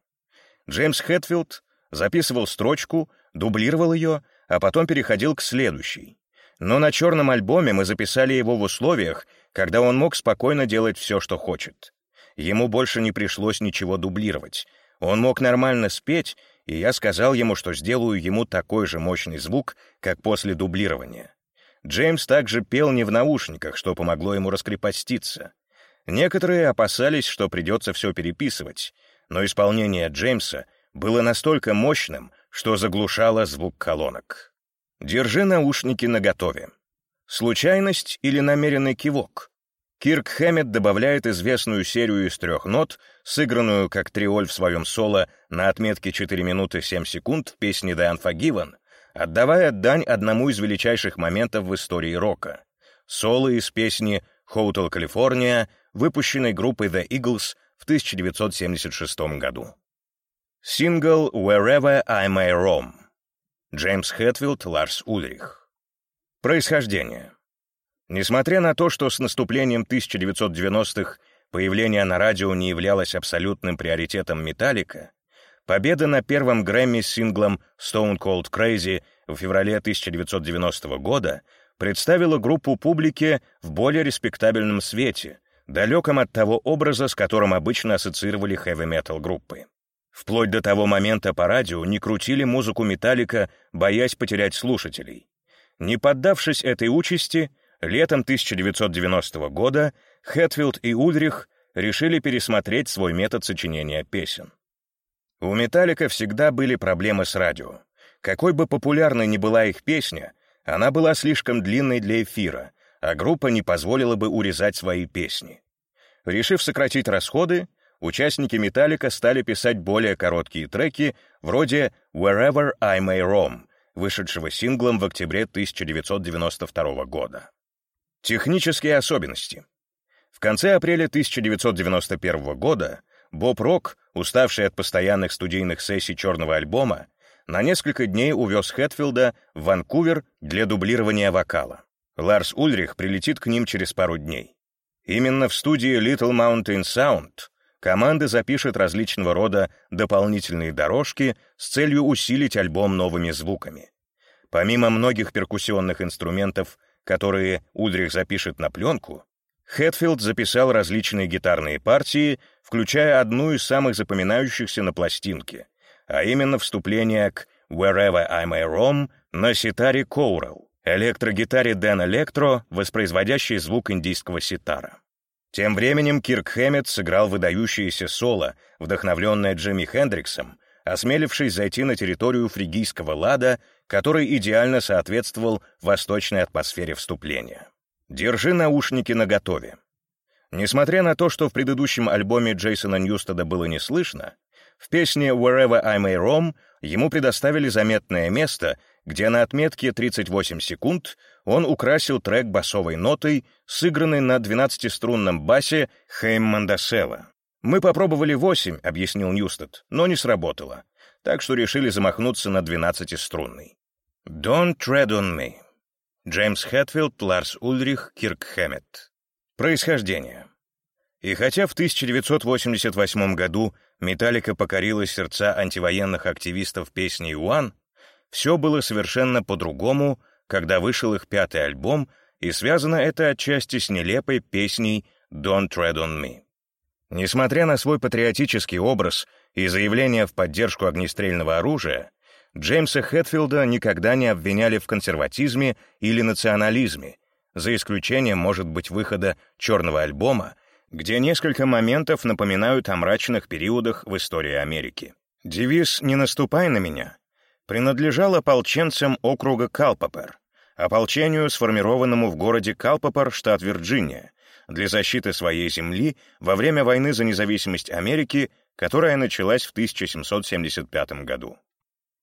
A: Джеймс Хэтфилд записывал строчку, дублировал ее, а потом переходил к следующей. Но на черном альбоме мы записали его в условиях, когда он мог спокойно делать все, что хочет. Ему больше не пришлось ничего дублировать — он мог нормально спеть, и я сказал ему, что сделаю ему такой же мощный звук, как после дублирования. Джеймс также пел не в наушниках, что помогло ему раскрепоститься. Некоторые опасались, что придется все переписывать, но исполнение Джеймса было настолько мощным, что заглушало звук колонок. Держи наушники наготове. Случайность или намеренный кивок? Кирк Хэммет добавляет известную серию из трех нот, сыгранную как триоль в своем соло на отметке 4 минуты 7 секунд в песне «The Unforgiven», отдавая дань одному из величайших моментов в истории рока. Соло из песни «Hotel California», выпущенной группой The Eagles в 1976 году. Сингл «Wherever I May Roam». Джеймс Хэтфилд, Ларс Ульрих. Происхождение. Несмотря на то, что с наступлением 1990-х появление на радио не являлось абсолютным приоритетом «Металлика», Победа на первом Грэмми с синглом «Stone Cold Crazy» в феврале 1990 года представила группу публике в более респектабельном свете, далеком от того образа, с которым обычно ассоциировали хэви-метал группы. Вплоть до того момента по радио не крутили музыку «Металлика», боясь потерять слушателей. Не поддавшись этой участи, летом 1990 года Хэтфилд и Ульрих решили пересмотреть свой метод сочинения песен. У «Металлика» всегда были проблемы с радио. Какой бы популярной ни была их песня, она была слишком длинной для эфира, а группа не позволила бы урезать свои песни. Решив сократить расходы, участники «Металлика» стали писать более короткие треки, вроде «Wherever I May Roam», вышедшего синглом в октябре 1992 года. Технические особенности. В конце апреля 1991 года Боб Рок, уставший от постоянных студийных сессий черного альбома, на несколько дней увез Хэтфилда в Ванкувер для дублирования вокала. Ларс Ульрих прилетит к ним через пару дней. Именно в студии Little Mountain Sound команда запишет различного рода дополнительные дорожки с целью усилить альбом новыми звуками. Помимо многих перкуссионных инструментов, которые Ульрих запишет на пленку, Хэтфилд записал различные гитарные партии, включая одну из самых запоминающихся на пластинке, а именно вступление к «Wherever I May Roam» на ситаре Коурел, электрогитаре Дэн Электро, воспроизводящей звук индийского ситара. Тем временем Кирк Хэммет сыграл выдающееся соло, вдохновленное Джимми Хендриксом, осмелившись зайти на территорию фригийского лада, который идеально соответствовал восточной атмосфере вступления. Держи наушники наготове. Несмотря на то, что в предыдущем альбоме Джейсона Ньюстеда было не слышно, в песне «Wherever I May Roam» ему предоставили заметное место, где на отметке 38 секунд он украсил трек басовой нотой, сыгранной на 12-струнном басе Хэйм Мандасела. «Мы попробовали 8», — объяснил Ньюстед, но не сработало, так что решили замахнуться на 12-струнный. «Don't tread on me». Джеймс Хэтфилд, Ларс Ульрих, Кирк Хэммет. Происхождение. И хотя в 1988 году «Металлика» покорила сердца антивоенных активистов песней «One», все было совершенно по-другому, когда вышел их пятый альбом, и связано это отчасти с нелепой песней «Don't Tread on Me». Несмотря на свой патриотический образ и заявления в поддержку огнестрельного оружия, Джеймса Хэтфилда никогда не обвиняли в консерватизме или национализме, за исключением, может быть, выхода черного альбома, где несколько моментов напоминают о мрачных периодах в истории Америки. Девиз «Не наступай на меня» принадлежал ополченцам округа Калпапер, ополчению, сформированному в городе Калпапер, штат Вирджиния, для защиты своей земли во время войны за независимость Америки, которая началась в 1775 году.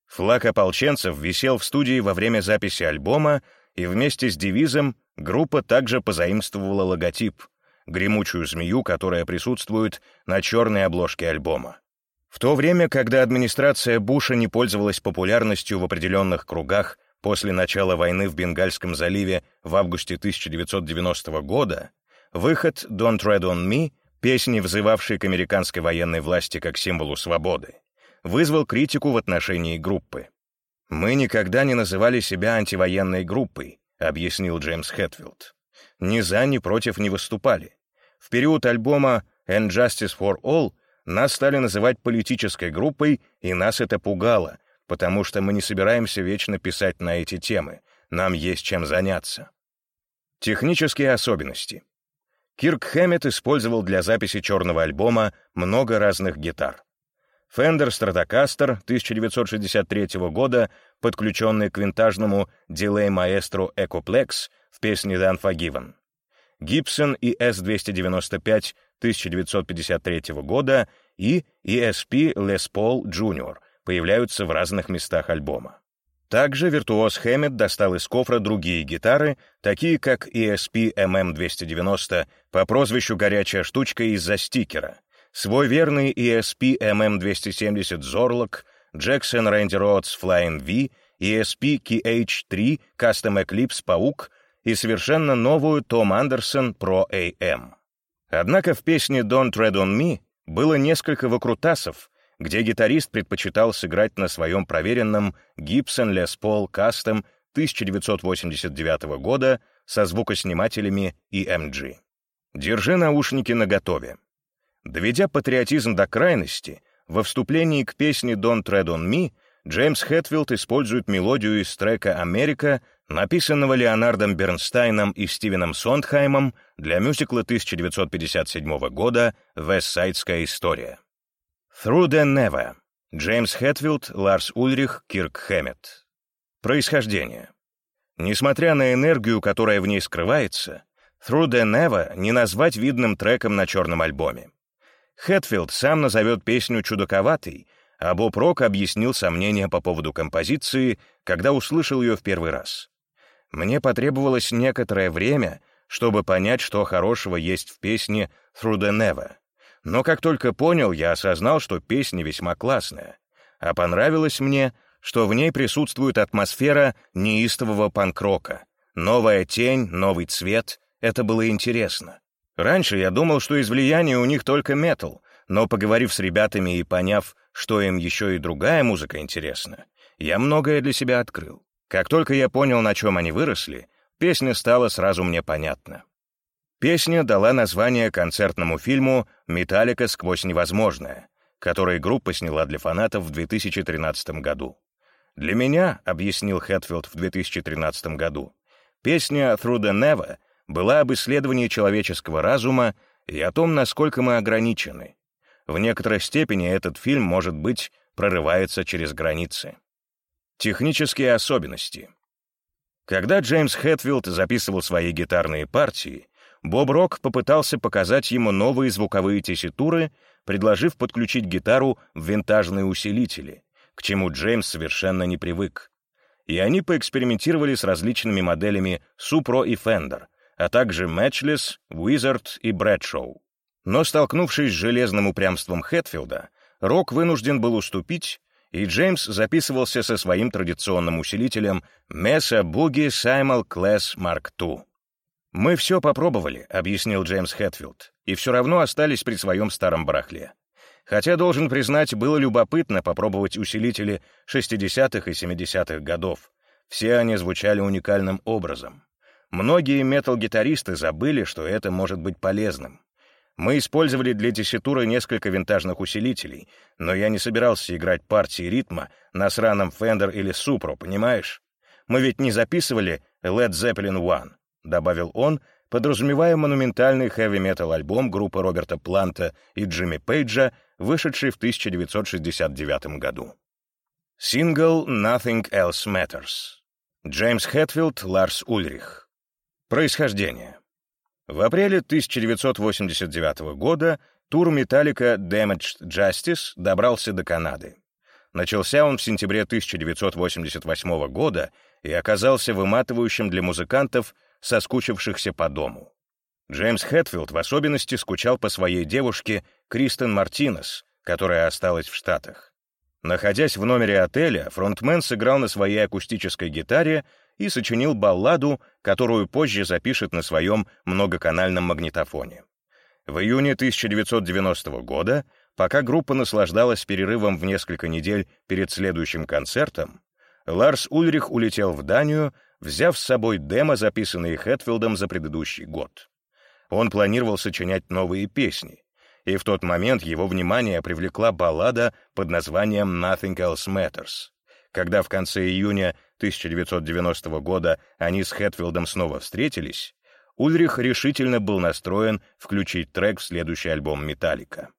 A: Флаг ополченцев висел в студии во время записи альбома, и вместе с девизом группа также позаимствовала логотип — гремучую змею, которая присутствует на черной обложке альбома. В то время, когда администрация Буша не пользовалась популярностью в определенных кругах после начала войны в Бенгальском заливе в августе 1990 года, выход «Don't Tread on Me», песни, взывавшей к американской военной власти как символу свободы, вызвал критику в отношении группы. «Мы никогда не называли себя антивоенной группой», — объяснил Джеймс Хэтфилд. «Ни за, ни против не выступали. В период альбома «And Justice for All» нас стали называть политической группой, и нас это пугало, потому что мы не собираемся вечно писать на эти темы, нам есть чем заняться». Технические особенности. Кирк Хэммет использовал для записи черного альбома много разных гитар. Fender Stratocaster 1963 года, подключенный к винтажному Maestro Ecoplex в песне The Unforgiven. Gibson ES-295 1953 года и ESP Les Paul Jr. появляются в разных местах альбома. Также виртуоз Хэммет достал из кофра другие гитары, такие как ESP MM290 по прозвищу «Горячая штучка» из-за стикера, свой верный ESP MM270 Zorlok, Jackson Randy Rhodes Flying V, ESP KH3 Custom Eclipse Паук и совершенно новую Tom Anderson Pro AM. Однако в песне Don't Tread on Me было несколько выкрутасов, где гитарист предпочитал сыграть на своем проверенном Gibson Les Paul Custom 1989 года со звукоснимателями EMG. Держи наушники наготове. Доведя патриотизм до крайности, во вступлении к песне «Don't Tread on Me» Джеймс Хэтфилд использует мелодию из трека «Америка», написанного Леонардом Бернстайном и Стивеном Сондхаймом для мюзикла 1957 года «Вестсайдская история». «Through the Never» Джеймс Хэтфилд, Ларс Ульрих, Кирк Хэммет. Происхождение. Несмотря на энергию, которая в ней скрывается, «Through the Never» не назвать видным треком на черном альбоме. Хэтфилд сам назовет песню чудаковатой, а Боб Рок объяснил сомнения по поводу композиции, когда услышал ее в первый раз. Мне потребовалось некоторое время, чтобы понять, что хорошего есть в песне «Through the Never». Но как только понял, я осознал, что песня весьма классная. А понравилось мне, что в ней присутствует атмосфера неистового панк-рока. Новая тень, новый цвет — это было интересно. Раньше я думал, что из влияния у них только метал, но, поговорив с ребятами и поняв, что им еще и другая музыка интересна, я многое для себя открыл. Как только я понял, на чем они выросли, песня стала сразу мне понятна. Песня дала название концертному фильму «Металлика сквозь невозможное», который группа сняла для фанатов в 2013 году. Для меня, объяснил Хэтфилд в 2013 году, песня «Through the Never» была об исследовании человеческого разума и о том, насколько мы ограничены. В некоторой степени этот фильм, может быть, прорывается через границы. Технические особенности. Когда Джеймс Хэтфилд записывал свои гитарные партии, Боб Рок попытался показать ему новые звуковые тесситуры, предложив подключить гитару в винтажные усилители, к чему Джеймс совершенно не привык. И они поэкспериментировали с различными моделями Supro и Fender, а также Matchless, Wizard и Bradshaw. Но, столкнувшись с железным упрямством Хэтфилда, Рок вынужден был уступить, и Джеймс записывался со своим традиционным усилителем Mesa Boogie Simul Class Mark II. «Мы все попробовали», — объяснил Джеймс Хэтфилд, «и все равно остались при своем старом барахле. Хотя, должен признать, было любопытно попробовать усилители 60-х и 70-х годов. Все они звучали уникальным образом. Многие метал-гитаристы забыли, что это может быть полезным. Мы использовали для тесситуры несколько винтажных усилителей, но я не собирался играть партии ритма на сраном Fender или Supro, понимаешь? Мы ведь не записывали Led Zeppelin One, добавил он, подразумевая монументальный хэви-метал альбом группы Роберта Планта и Джимми Пейджа, вышедший в 1969 году. Сингл «Nothing Else Matters». Джеймс Хэтфилд, Ларс Ульрих. Происхождение. В апреле 1989 года тур Metallica Damaged Justice добрался до Канады. Начался он в сентябре 1988 года и оказался выматывающим для музыкантов, соскучившихся по дому. Джеймс Хэтфилд в особенности скучал по своей девушке Кристен Мартинес, которая осталась в Штатах. Находясь в номере отеля, фронтмен сыграл на своей акустической гитаре и сочинил балладу, которую позже запишет на своем многоканальном магнитофоне. В июне 1990 года, пока группа наслаждалась перерывом в несколько недель перед следующим концертом, Ларс Ульрих улетел в Данию, взяв с собой демо, записанные Хэтфилдом за предыдущий год. Он планировал сочинять новые песни, и в тот момент его внимание привлекла баллада под названием «Nothing Else Matters». Когда в конце июня 1990 года они с Хэтфилдом снова встретились, Ульрих решительно был настроен включить трек в следующий альбом «Металлика».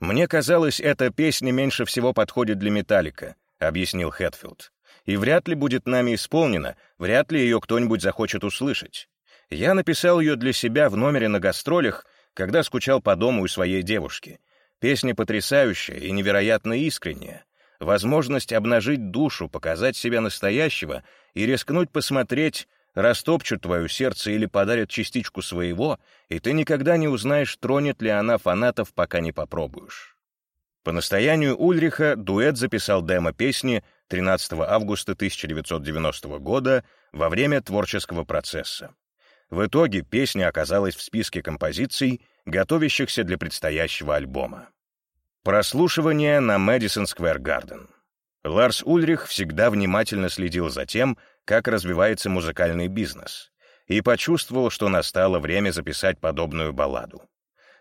A: «Мне казалось, эта песня меньше всего подходит для «Металлика», — объяснил Хэтфилд. «И вряд ли будет нами исполнена, вряд ли ее кто-нибудь захочет услышать. Я написал ее для себя в номере на гастролях, когда скучал по дому у своей девушки. Песня потрясающая и невероятно искренняя возможность обнажить душу, показать себя настоящего и рискнуть посмотреть, растопчут твое сердце или подарят частичку своего, и ты никогда не узнаешь, тронет ли она фанатов, пока не попробуешь. По настоянию Ульриха дуэт записал демо песни 13 августа 1990 года во время творческого процесса. В итоге песня оказалась в списке композиций, готовящихся для предстоящего альбома. Прослушивание на Мэдисон Сквер Гарден. Ларс Ульрих всегда внимательно следил за тем, как развивается музыкальный бизнес, и почувствовал, что настало время записать подобную балладу.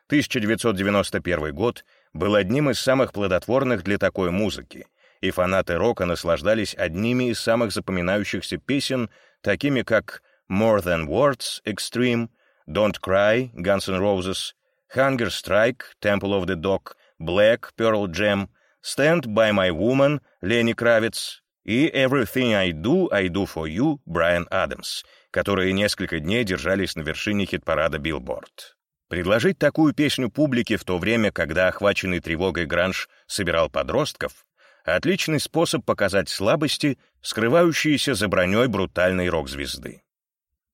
A: 1991 год был одним из самых плодотворных для такой музыки, и фанаты рока наслаждались одними из самых запоминающихся песен, такими как «More Than Words» Extreme, «Don't Cry» Guns N' Roses, «Hunger Strike» Temple of the Dog, «Black» Pearl Jam, «Stand By My Woman» Лени Кравиц и «Everything I Do, I Do For You» Брайан Адамс, которые несколько дней держались на вершине хит-парада Billboard. Предложить такую песню публике в то время, когда охваченный тревогой гранж собирал подростков, отличный способ показать слабости, скрывающиеся за броней брутальной рок-звезды.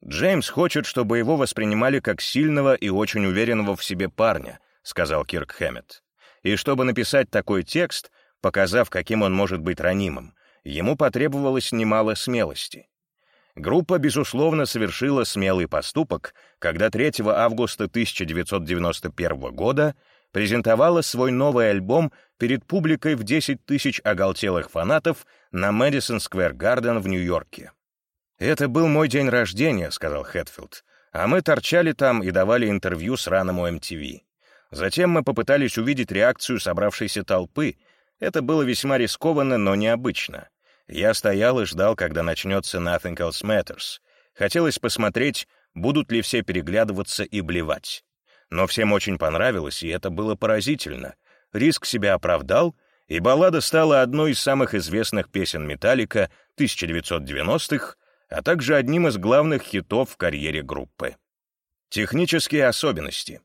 A: «Джеймс хочет, чтобы его воспринимали как сильного и очень уверенного в себе парня», — сказал Кирк Хэммет. «И чтобы написать такой текст, показав, каким он может быть ранимым, ему потребовалось немало смелости. Группа, безусловно, совершила смелый поступок, когда 3 августа 1991 года презентовала свой новый альбом перед публикой в 10 тысяч оголтелых фанатов на Мэдисон Сквер Гарден в Нью-Йорке. «Это был мой день рождения», — сказал Хэтфилд, «а мы торчали там и давали интервью с раному MTV. Затем мы попытались увидеть реакцию собравшейся толпы. Это было весьма рискованно, но необычно. Я стоял и ждал, когда начнется Nothing Else Matters. Хотелось посмотреть, будут ли все переглядываться и блевать. Но всем очень понравилось, и это было поразительно. Риск себя оправдал, и баллада стала одной из самых известных песен «Металлика» 1990-х, а также одним из главных хитов в карьере группы. Технические особенности.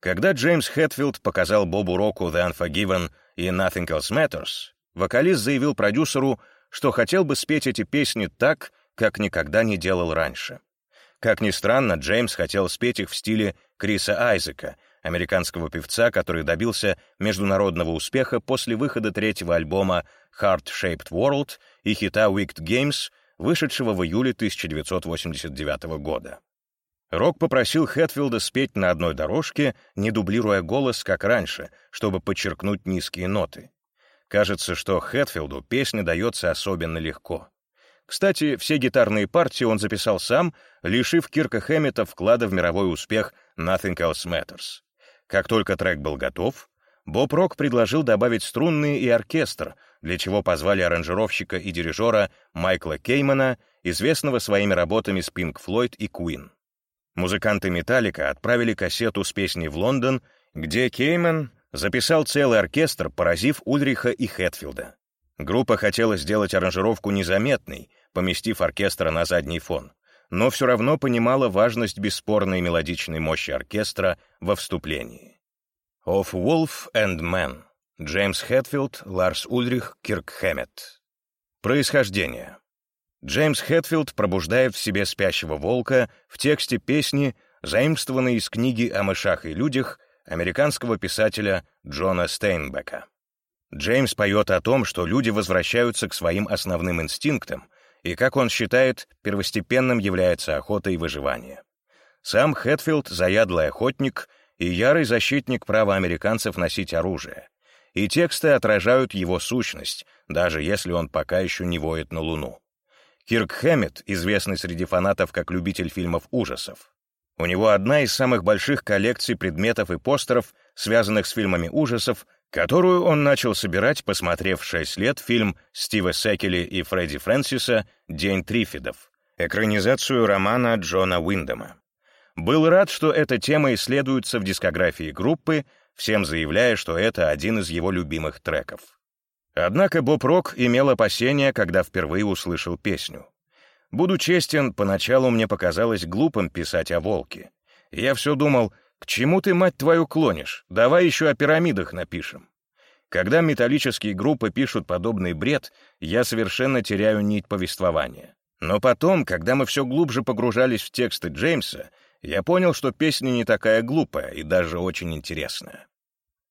A: Когда Джеймс Хэтфилд показал Бобу Року «The Unforgiven» и «Nothing Else Matters», вокалист заявил продюсеру, что хотел бы спеть эти песни так, как никогда не делал раньше. Как ни странно, Джеймс хотел спеть их в стиле Криса Айзека, американского певца, который добился международного успеха после выхода третьего альбома Heart Shaped World и хита Wicked Games, вышедшего в июле 1989 года. Рок попросил Хэтфилда спеть на одной дорожке, не дублируя голос, как раньше, чтобы подчеркнуть низкие ноты. Кажется, что Хэтфилду песня дается особенно легко. Кстати, все гитарные партии он записал сам, лишив Кирка Хэммета вклада в мировой успех «Nothing Else Matters». Как только трек был готов, Боб Рок предложил добавить струнные и оркестр, для чего позвали аранжировщика и дирижера Майкла Кеймана, известного своими работами с Pink Floyd и Queen. Музыканты «Металлика» отправили кассету с песней в Лондон, где Кейман записал целый оркестр, поразив Ульриха и Хэтфилда. Группа хотела сделать аранжировку незаметной, поместив оркестр на задний фон, но все равно понимала важность бесспорной мелодичной мощи оркестра во вступлении. «Of Wolf and Man» Джеймс Хэтфилд, Ларс Ульрих, Кирк Хэммет. Происхождение. Джеймс Хэтфилд пробуждает в себе спящего волка в тексте песни, заимствованной из книги о мышах и людях американского писателя Джона Стейнбека. Джеймс поет о том, что люди возвращаются к своим основным инстинктам, и, как он считает, первостепенным является охота и выживание. Сам Хэтфилд — заядлый охотник и ярый защитник права американцев носить оружие, и тексты отражают его сущность, даже если он пока еще не воет на Луну. Кирк Хэммет, известный среди фанатов как любитель фильмов ужасов, у него одна из самых больших коллекций предметов и постеров, связанных с фильмами ужасов, которую он начал собирать, посмотрев 6 лет фильм Стива Секели и Фредди Фрэнсиса «День Трифидов», экранизацию романа Джона Уиндема. Был рад, что эта тема исследуется в дискографии группы, всем заявляя, что это один из его любимых треков. Однако Боб Рок имел опасения, когда впервые услышал песню. Буду честен, поначалу мне показалось глупым писать о волке. Я все думал, к чему ты, мать твою, клонишь? Давай еще о пирамидах напишем. Когда металлические группы пишут подобный бред, я совершенно теряю нить повествования. Но потом, когда мы все глубже погружались в тексты Джеймса, я понял, что песня не такая глупая и даже очень интересная.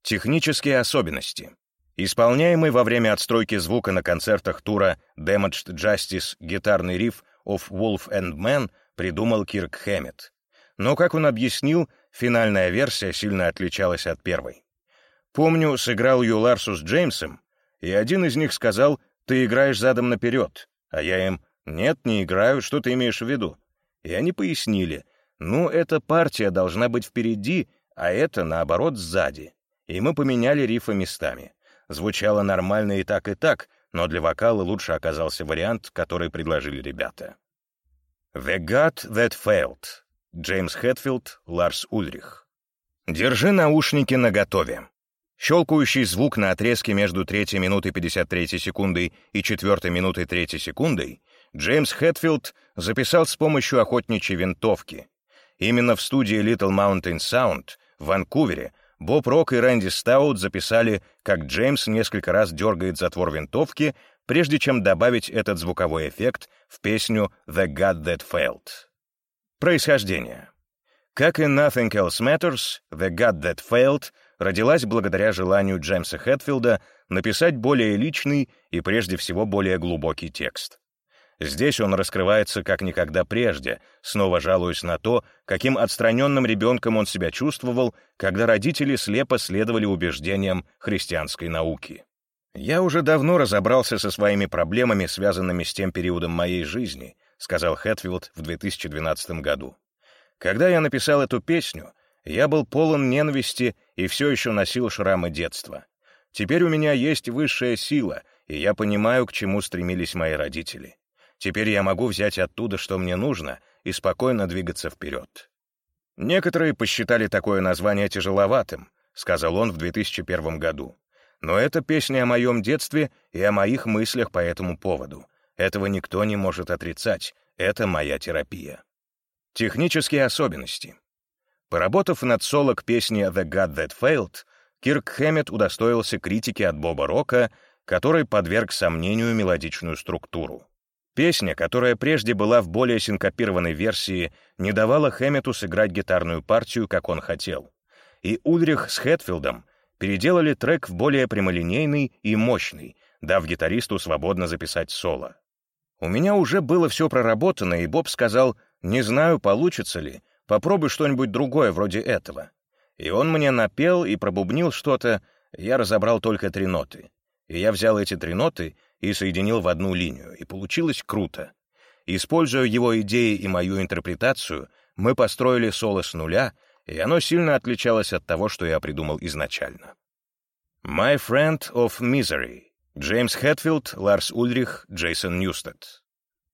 A: Технические особенности. Исполняемый во время отстройки звука на концертах тура Damaged Justice гитарный риф of Wolf and Man придумал Кирк Хэммет. Но, как он объяснил, финальная версия сильно отличалась от первой. Помню, сыграл ее Ларсу с Джеймсом, и один из них сказал, «Ты играешь задом наперед», а я им, «Нет, не играю, что ты имеешь в виду?» И они пояснили, «Ну, эта партия должна быть впереди, а это, наоборот, сзади». И мы поменяли рифы местами. Звучало нормально и так, и так, но для вокала лучше оказался вариант, который предложили ребята. «The God That Failed» Джеймс Хэтфилд, Ларс Ульрих. Держи наушники наготове. Щелкающий звук на отрезке между 3 минутой 53 секундой и 4 минутой 3 секундой Джеймс Хэтфилд записал с помощью охотничьей винтовки. Именно в студии Little Mountain Sound в Ванкувере Боб Рок и Рэнди Стаут записали, как Джеймс несколько раз дергает затвор винтовки, прежде чем добавить этот звуковой эффект в песню «The God That Failed». Происхождение. Как и Nothing Else Matters, The God That Failed родилась благодаря желанию Джеймса Хэтфилда написать более личный и прежде всего более глубокий текст. Здесь он раскрывается как никогда прежде, снова жалуясь на то, каким отстраненным ребенком он себя чувствовал, когда родители слепо следовали убеждениям христианской науки. «Я уже давно разобрался со своими проблемами, связанными с тем периодом моей жизни», сказал Хэтфилд в 2012 году. «Когда я написал эту песню, я был полон ненависти и все еще носил шрамы детства. Теперь у меня есть высшая сила, и я понимаю, к чему стремились мои родители. Теперь я могу взять оттуда, что мне нужно, и спокойно двигаться вперед. Некоторые посчитали такое название тяжеловатым, сказал он в 2001 году. Но это песня о моем детстве и о моих мыслях по этому поводу. Этого никто не может отрицать. Это моя терапия. Технические особенности. Поработав над соло к песне «The God That Failed», Кирк Хэммет удостоился критики от Боба Рока, который подверг сомнению мелодичную структуру. Песня, которая прежде была в более синкопированной версии, не давала Хэммету сыграть гитарную партию, как он хотел. И Ульрих с Хэтфилдом переделали трек в более прямолинейный и мощный, дав гитаристу свободно записать соло. У меня уже было все проработано, и Боб сказал, «Не знаю, получится ли, попробуй что-нибудь другое вроде этого». И он мне напел и пробубнил что-то, я разобрал только три ноты. И я взял эти три ноты и соединил в одну линию, и получилось круто. Используя его идеи и мою интерпретацию, мы построили соло с нуля, и оно сильно отличалось от того, что я придумал изначально. «My Friend of Misery» Джеймс Хэтфилд, Ларс Ульрих, Джейсон Ньюстед.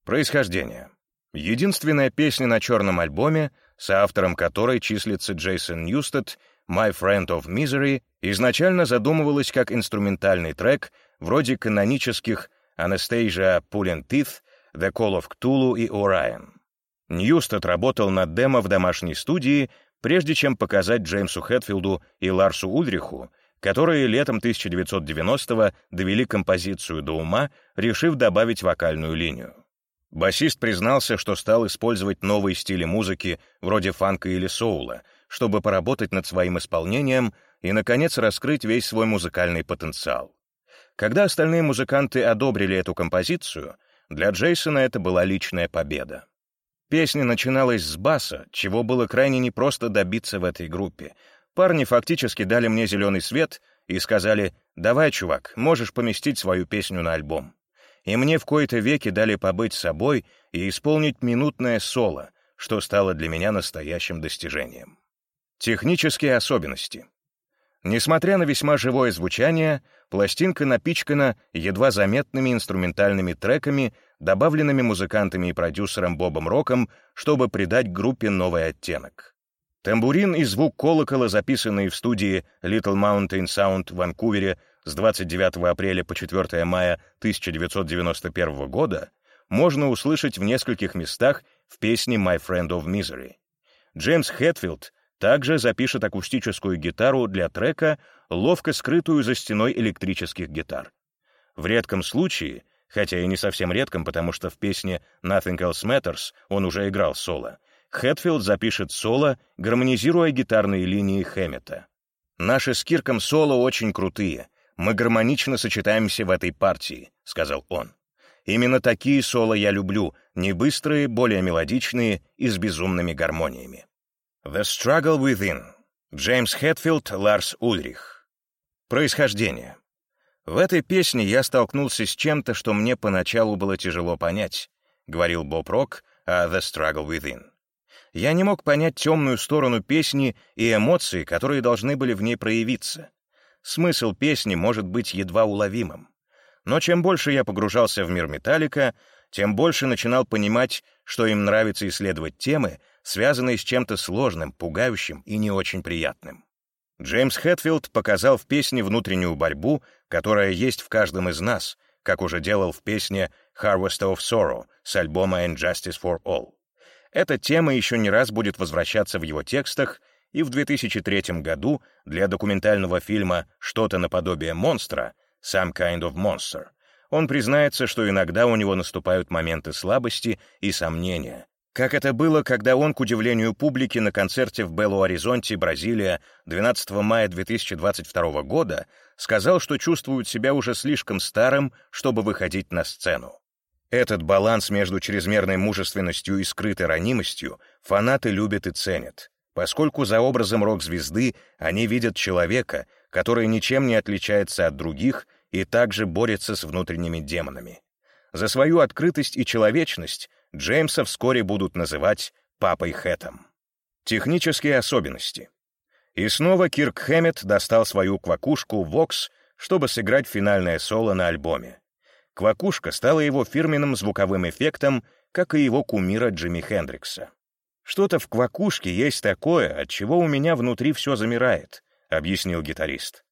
A: Происхождение. Единственная песня на черном альбоме, соавтором которой числится Джейсон Ньюстед, «My Friend of Misery», изначально задумывалась как инструментальный трек вроде канонических «Anesthesia Pulling Teeth», «The Call of Cthulhu» и «Orion». Ньюстед работал над демо в домашней студии, прежде чем показать Джеймсу Хэтфилду и Ларсу Ульриху, которые летом 1990-го довели композицию до ума, решив добавить вокальную линию. Басист признался, что стал использовать новые стили музыки, вроде фанка или соула, чтобы поработать над своим исполнением и, наконец, раскрыть весь свой музыкальный потенциал. Когда остальные музыканты одобрили эту композицию, для Джейсона это была личная победа. Песня начиналась с баса, чего было крайне непросто добиться в этой группе. Парни фактически дали мне зеленый свет и сказали «Давай, чувак, можешь поместить свою песню на альбом». И мне в кои-то веки дали побыть собой и исполнить минутное соло, что стало для меня настоящим достижением. Технические особенности. Несмотря на весьма живое звучание, пластинка напичкана едва заметными инструментальными треками, добавленными музыкантами и продюсером Бобом Роком, чтобы придать группе новый оттенок. Тамбурин и звук колокола, записанные в студии Little Mountain Sound в Ванкувере с 29 апреля по 4 мая 1991 года, можно услышать в нескольких местах в песне «My Friend of Misery». Джеймс Хэтфилд также запишет акустическую гитару для трека, ловко скрытую за стеной электрических гитар. В редком случае, хотя и не совсем редком, потому что в песне «Nothing Else Matters» он уже играл соло, Хэтфилд запишет соло, гармонизируя гитарные линии Хэммета. «Наши с Кирком соло очень крутые. Мы гармонично сочетаемся в этой партии», — сказал он. «Именно такие соло я люблю, не быстрые, более мелодичные и с безумными гармониями». The Struggle Within. Джеймс Хэтфилд, Ларс Ульрих. Происхождение. В этой песне я столкнулся с чем-то, что мне поначалу было тяжело понять, говорил Боб Рок о «The Struggle Within». Я не мог понять темную сторону песни и эмоции, которые должны были в ней проявиться. Смысл песни может быть едва уловимым. Но чем больше я погружался в мир Металлика, тем больше начинал понимать, что им нравится исследовать темы, связанные с чем-то сложным, пугающим и не очень приятным. Джеймс Хэтфилд показал в песне внутреннюю борьбу, которая есть в каждом из нас, как уже делал в песне «Harvest of Sorrow» с альбома «And Justice for All». Эта тема еще не раз будет возвращаться в его текстах, и в 2003 году для документального фильма «Что-то наподобие монстра» «Some Kind of Monster» он признается, что иногда у него наступают моменты слабости и сомнения, как это было, когда он, к удивлению публики, на концерте в Белу-Оризонте, Бразилия, 12 мая 2022 года, сказал, что чувствует себя уже слишком старым, чтобы выходить на сцену. Этот баланс между чрезмерной мужественностью и скрытой ранимостью фанаты любят и ценят, поскольку за образом рок-звезды они видят человека, который ничем не отличается от других и также борется с внутренними демонами. За свою открытость и человечность Джеймса вскоре будут называть папой Хэтом. Технические особенности. И снова Кирк Хэммет достал свою квакушку Vox, чтобы сыграть финальное соло на альбоме. Квакушка стала его фирменным звуковым эффектом, как и его кумира Джимми Хендрикса. «Что-то в квакушке есть такое, от чего у меня внутри все замирает», — объяснил гитарист.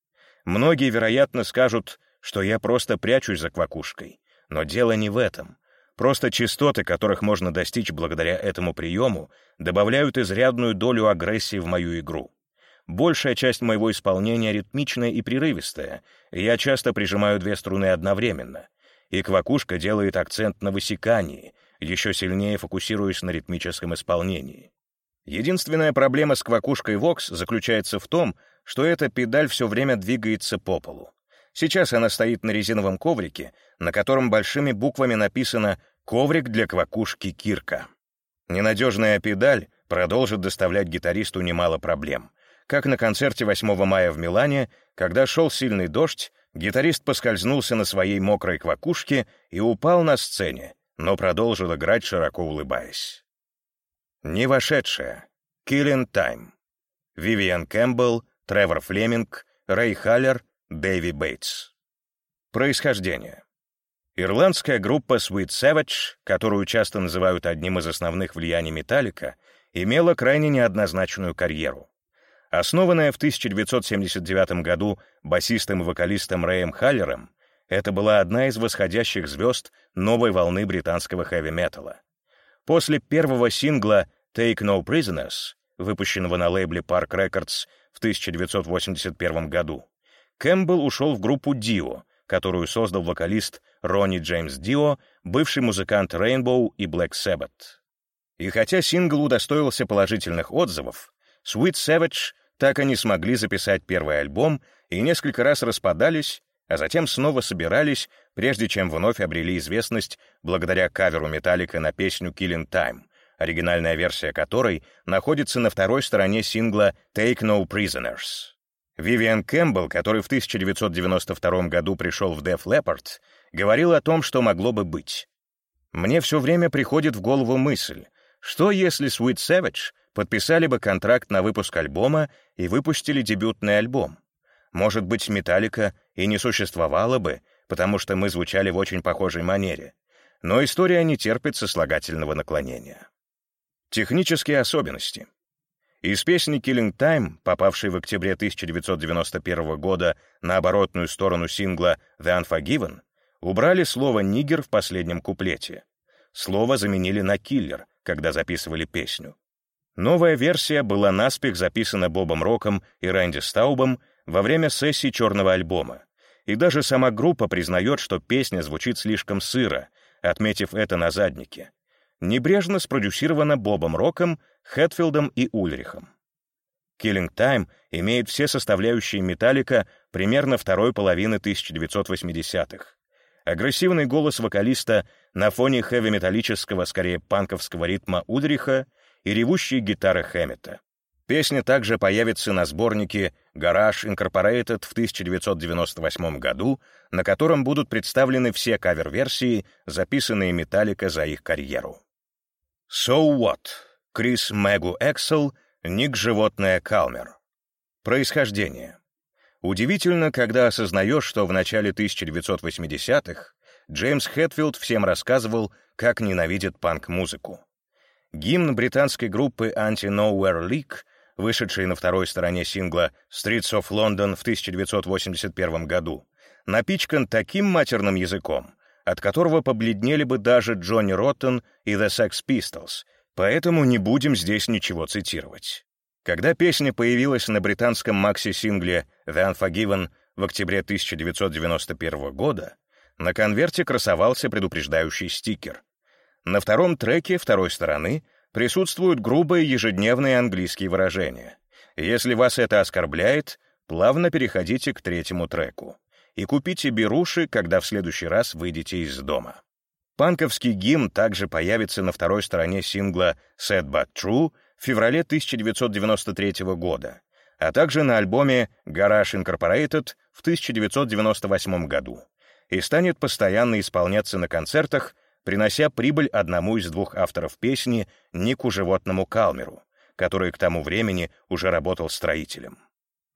A: «Многие, вероятно, скажут, что я просто прячусь за квакушкой, но дело не в этом. Просто частоты, которых можно достичь благодаря этому приему, добавляют изрядную долю агрессии в мою игру. Большая часть моего исполнения ритмичная и прерывистая, и я часто прижимаю две струны одновременно. И квакушка делает акцент на высекании, еще сильнее фокусируясь на ритмическом исполнении. Единственная проблема с квакушкой Vox заключается в том, что эта педаль все время двигается по полу. Сейчас она стоит на резиновом коврике, на котором большими буквами написано «Коврик для квакушки Кирка». Ненадежная педаль продолжит доставлять гитаристу немало проблем. Как на концерте 8 мая в Милане, когда шел сильный дождь, гитарист поскользнулся на своей мокрой квакушке и упал на сцене, но продолжил играть, широко улыбаясь. Не вошедшая. Killing Time. Вивиан Кэмпбелл, Тревор Флеминг, Рэй Халлер, Дэви Бейтс. Происхождение. Ирландская группа Sweet Savage, которую часто называют одним из основных влияний Металлика, имела крайне неоднозначную карьеру. Основанная в 1979 году басистом и вокалистом Рэем Халлером, это была одна из восходящих звезд новой волны британского хэви-металла. После первого сингла «Take No Prisoners», выпущенного на лейбле Park Records в 1981 году, Кэмпбелл ушел в группу Дио, которую создал вокалист Ронни Джеймс Дио, бывший музыкант Rainbow и Black Sabbath. И хотя сингл удостоился положительных отзывов, Sweet Savage так и не смогли записать первый альбом и несколько раз распадались, а затем снова собирались, прежде чем вновь обрели известность благодаря каверу Металлика на песню Killing Time, оригинальная версия которой находится на второй стороне сингла Take No Prisoners. Вивиан Кэмпбелл, который в 1992 году пришел в Def Leppard, говорил о том, что могло бы быть. «Мне все время приходит в голову мысль, что если Sweet Savage подписали бы контракт на выпуск альбома и выпустили дебютный альбом? Может быть, Металлика и не существовало бы, потому что мы звучали в очень похожей манере. Но история не терпит сослагательного наклонения. Технические особенности — из песни «Killing Time», попавшей в октябре 1991 года на оборотную сторону сингла «The Unforgiven», убрали слово «нигер» в последнем куплете. Слово заменили на «киллер», когда записывали песню. Новая версия была наспех записана Бобом Роком и Рэнди Стаубом во время сессии черного альбома. И даже сама группа признает, что песня звучит слишком сыро, отметив это на заднике небрежно спродюсирована Бобом Роком, Хэтфилдом и Ульрихом. Killing Time имеет все составляющие металлика примерно второй половины 1980-х. Агрессивный голос вокалиста на фоне хэви-металлического, скорее панковского ритма Ульриха и ревущие гитары Хэммета. Песня также появится на сборнике «Garage Incorporated» в 1998 году, на котором будут представлены все кавер-версии, записанные Металлика за их карьеру. «So What» — Крис Мэгу Эксел, ник животное Калмер. Происхождение. Удивительно, когда осознаешь, что в начале 1980-х Джеймс Хэтфилд всем рассказывал, как ненавидит панк-музыку. Гимн британской группы Anti-Nowhere League, вышедшей на второй стороне сингла Streets of London в 1981 году, напичкан таким матерным языком, от которого побледнели бы даже Джонни Роттен и The Sex Pistols, поэтому не будем здесь ничего цитировать. Когда песня появилась на британском макси-сингле «The Unforgiven» в октябре 1991 года, на конверте красовался предупреждающий стикер. На втором треке второй стороны присутствуют грубые ежедневные английские выражения. Если вас это оскорбляет, плавно переходите к третьему треку и купите беруши, когда в следующий раз выйдете из дома. Панковский гимн также появится на второй стороне сингла «Sad But True» в феврале 1993 года, а также на альбоме Garage Incorporated в 1998 году и станет постоянно исполняться на концертах, принося прибыль одному из двух авторов песни, Нику Животному Калмеру, который к тому времени уже работал строителем.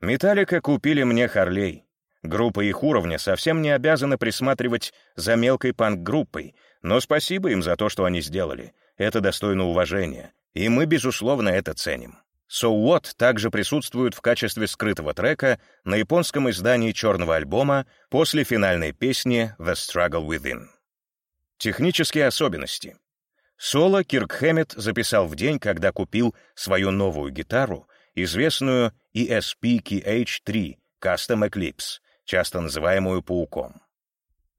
A: «Металлика купили мне Харлей. Группа их уровня совсем не обязана присматривать за мелкой панк-группой, но спасибо им за то, что они сделали. Это достойно уважения. И мы, безусловно, это ценим. So What также присутствует в качестве скрытого трека на японском издании черного альбома после финальной песни The Struggle Within. Технические особенности. Соло Кирк Хэммет записал в день, когда купил свою новую гитару, известную ESP-KH3 Custom Eclipse, часто называемую «пауком».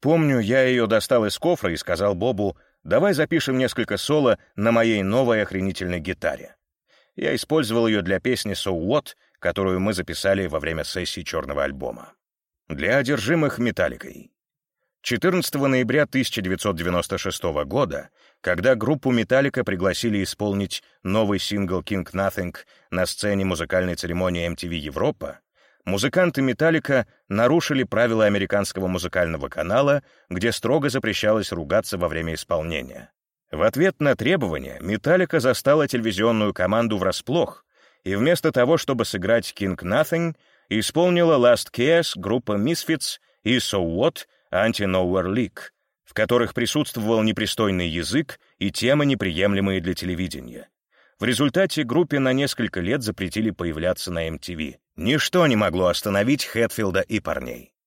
A: Помню, я ее достал из кофра и сказал Бобу, давай запишем несколько соло на моей новой охренительной гитаре. Я использовал ее для песни «So What», которую мы записали во время сессии черного альбома. Для одержимых металликой. 14 ноября 1996 года, когда группу «Металлика» пригласили исполнить новый сингл «King Nothing» на сцене музыкальной церемонии MTV Европа, музыканты «Металлика» нарушили правила американского музыкального канала, где строго запрещалось ругаться во время исполнения. В ответ на требования «Металлика» застала телевизионную команду врасплох, и вместо того, чтобы сыграть «King Nothing», исполнила «Last Chaos» группа Misfits и «So What» Anti-Nowhere League, в которых присутствовал непристойный язык и темы, неприемлемые для телевидения. В результате группе на несколько лет запретили появляться на MTV. Ничто не могло остановить Хэтфилда и парней.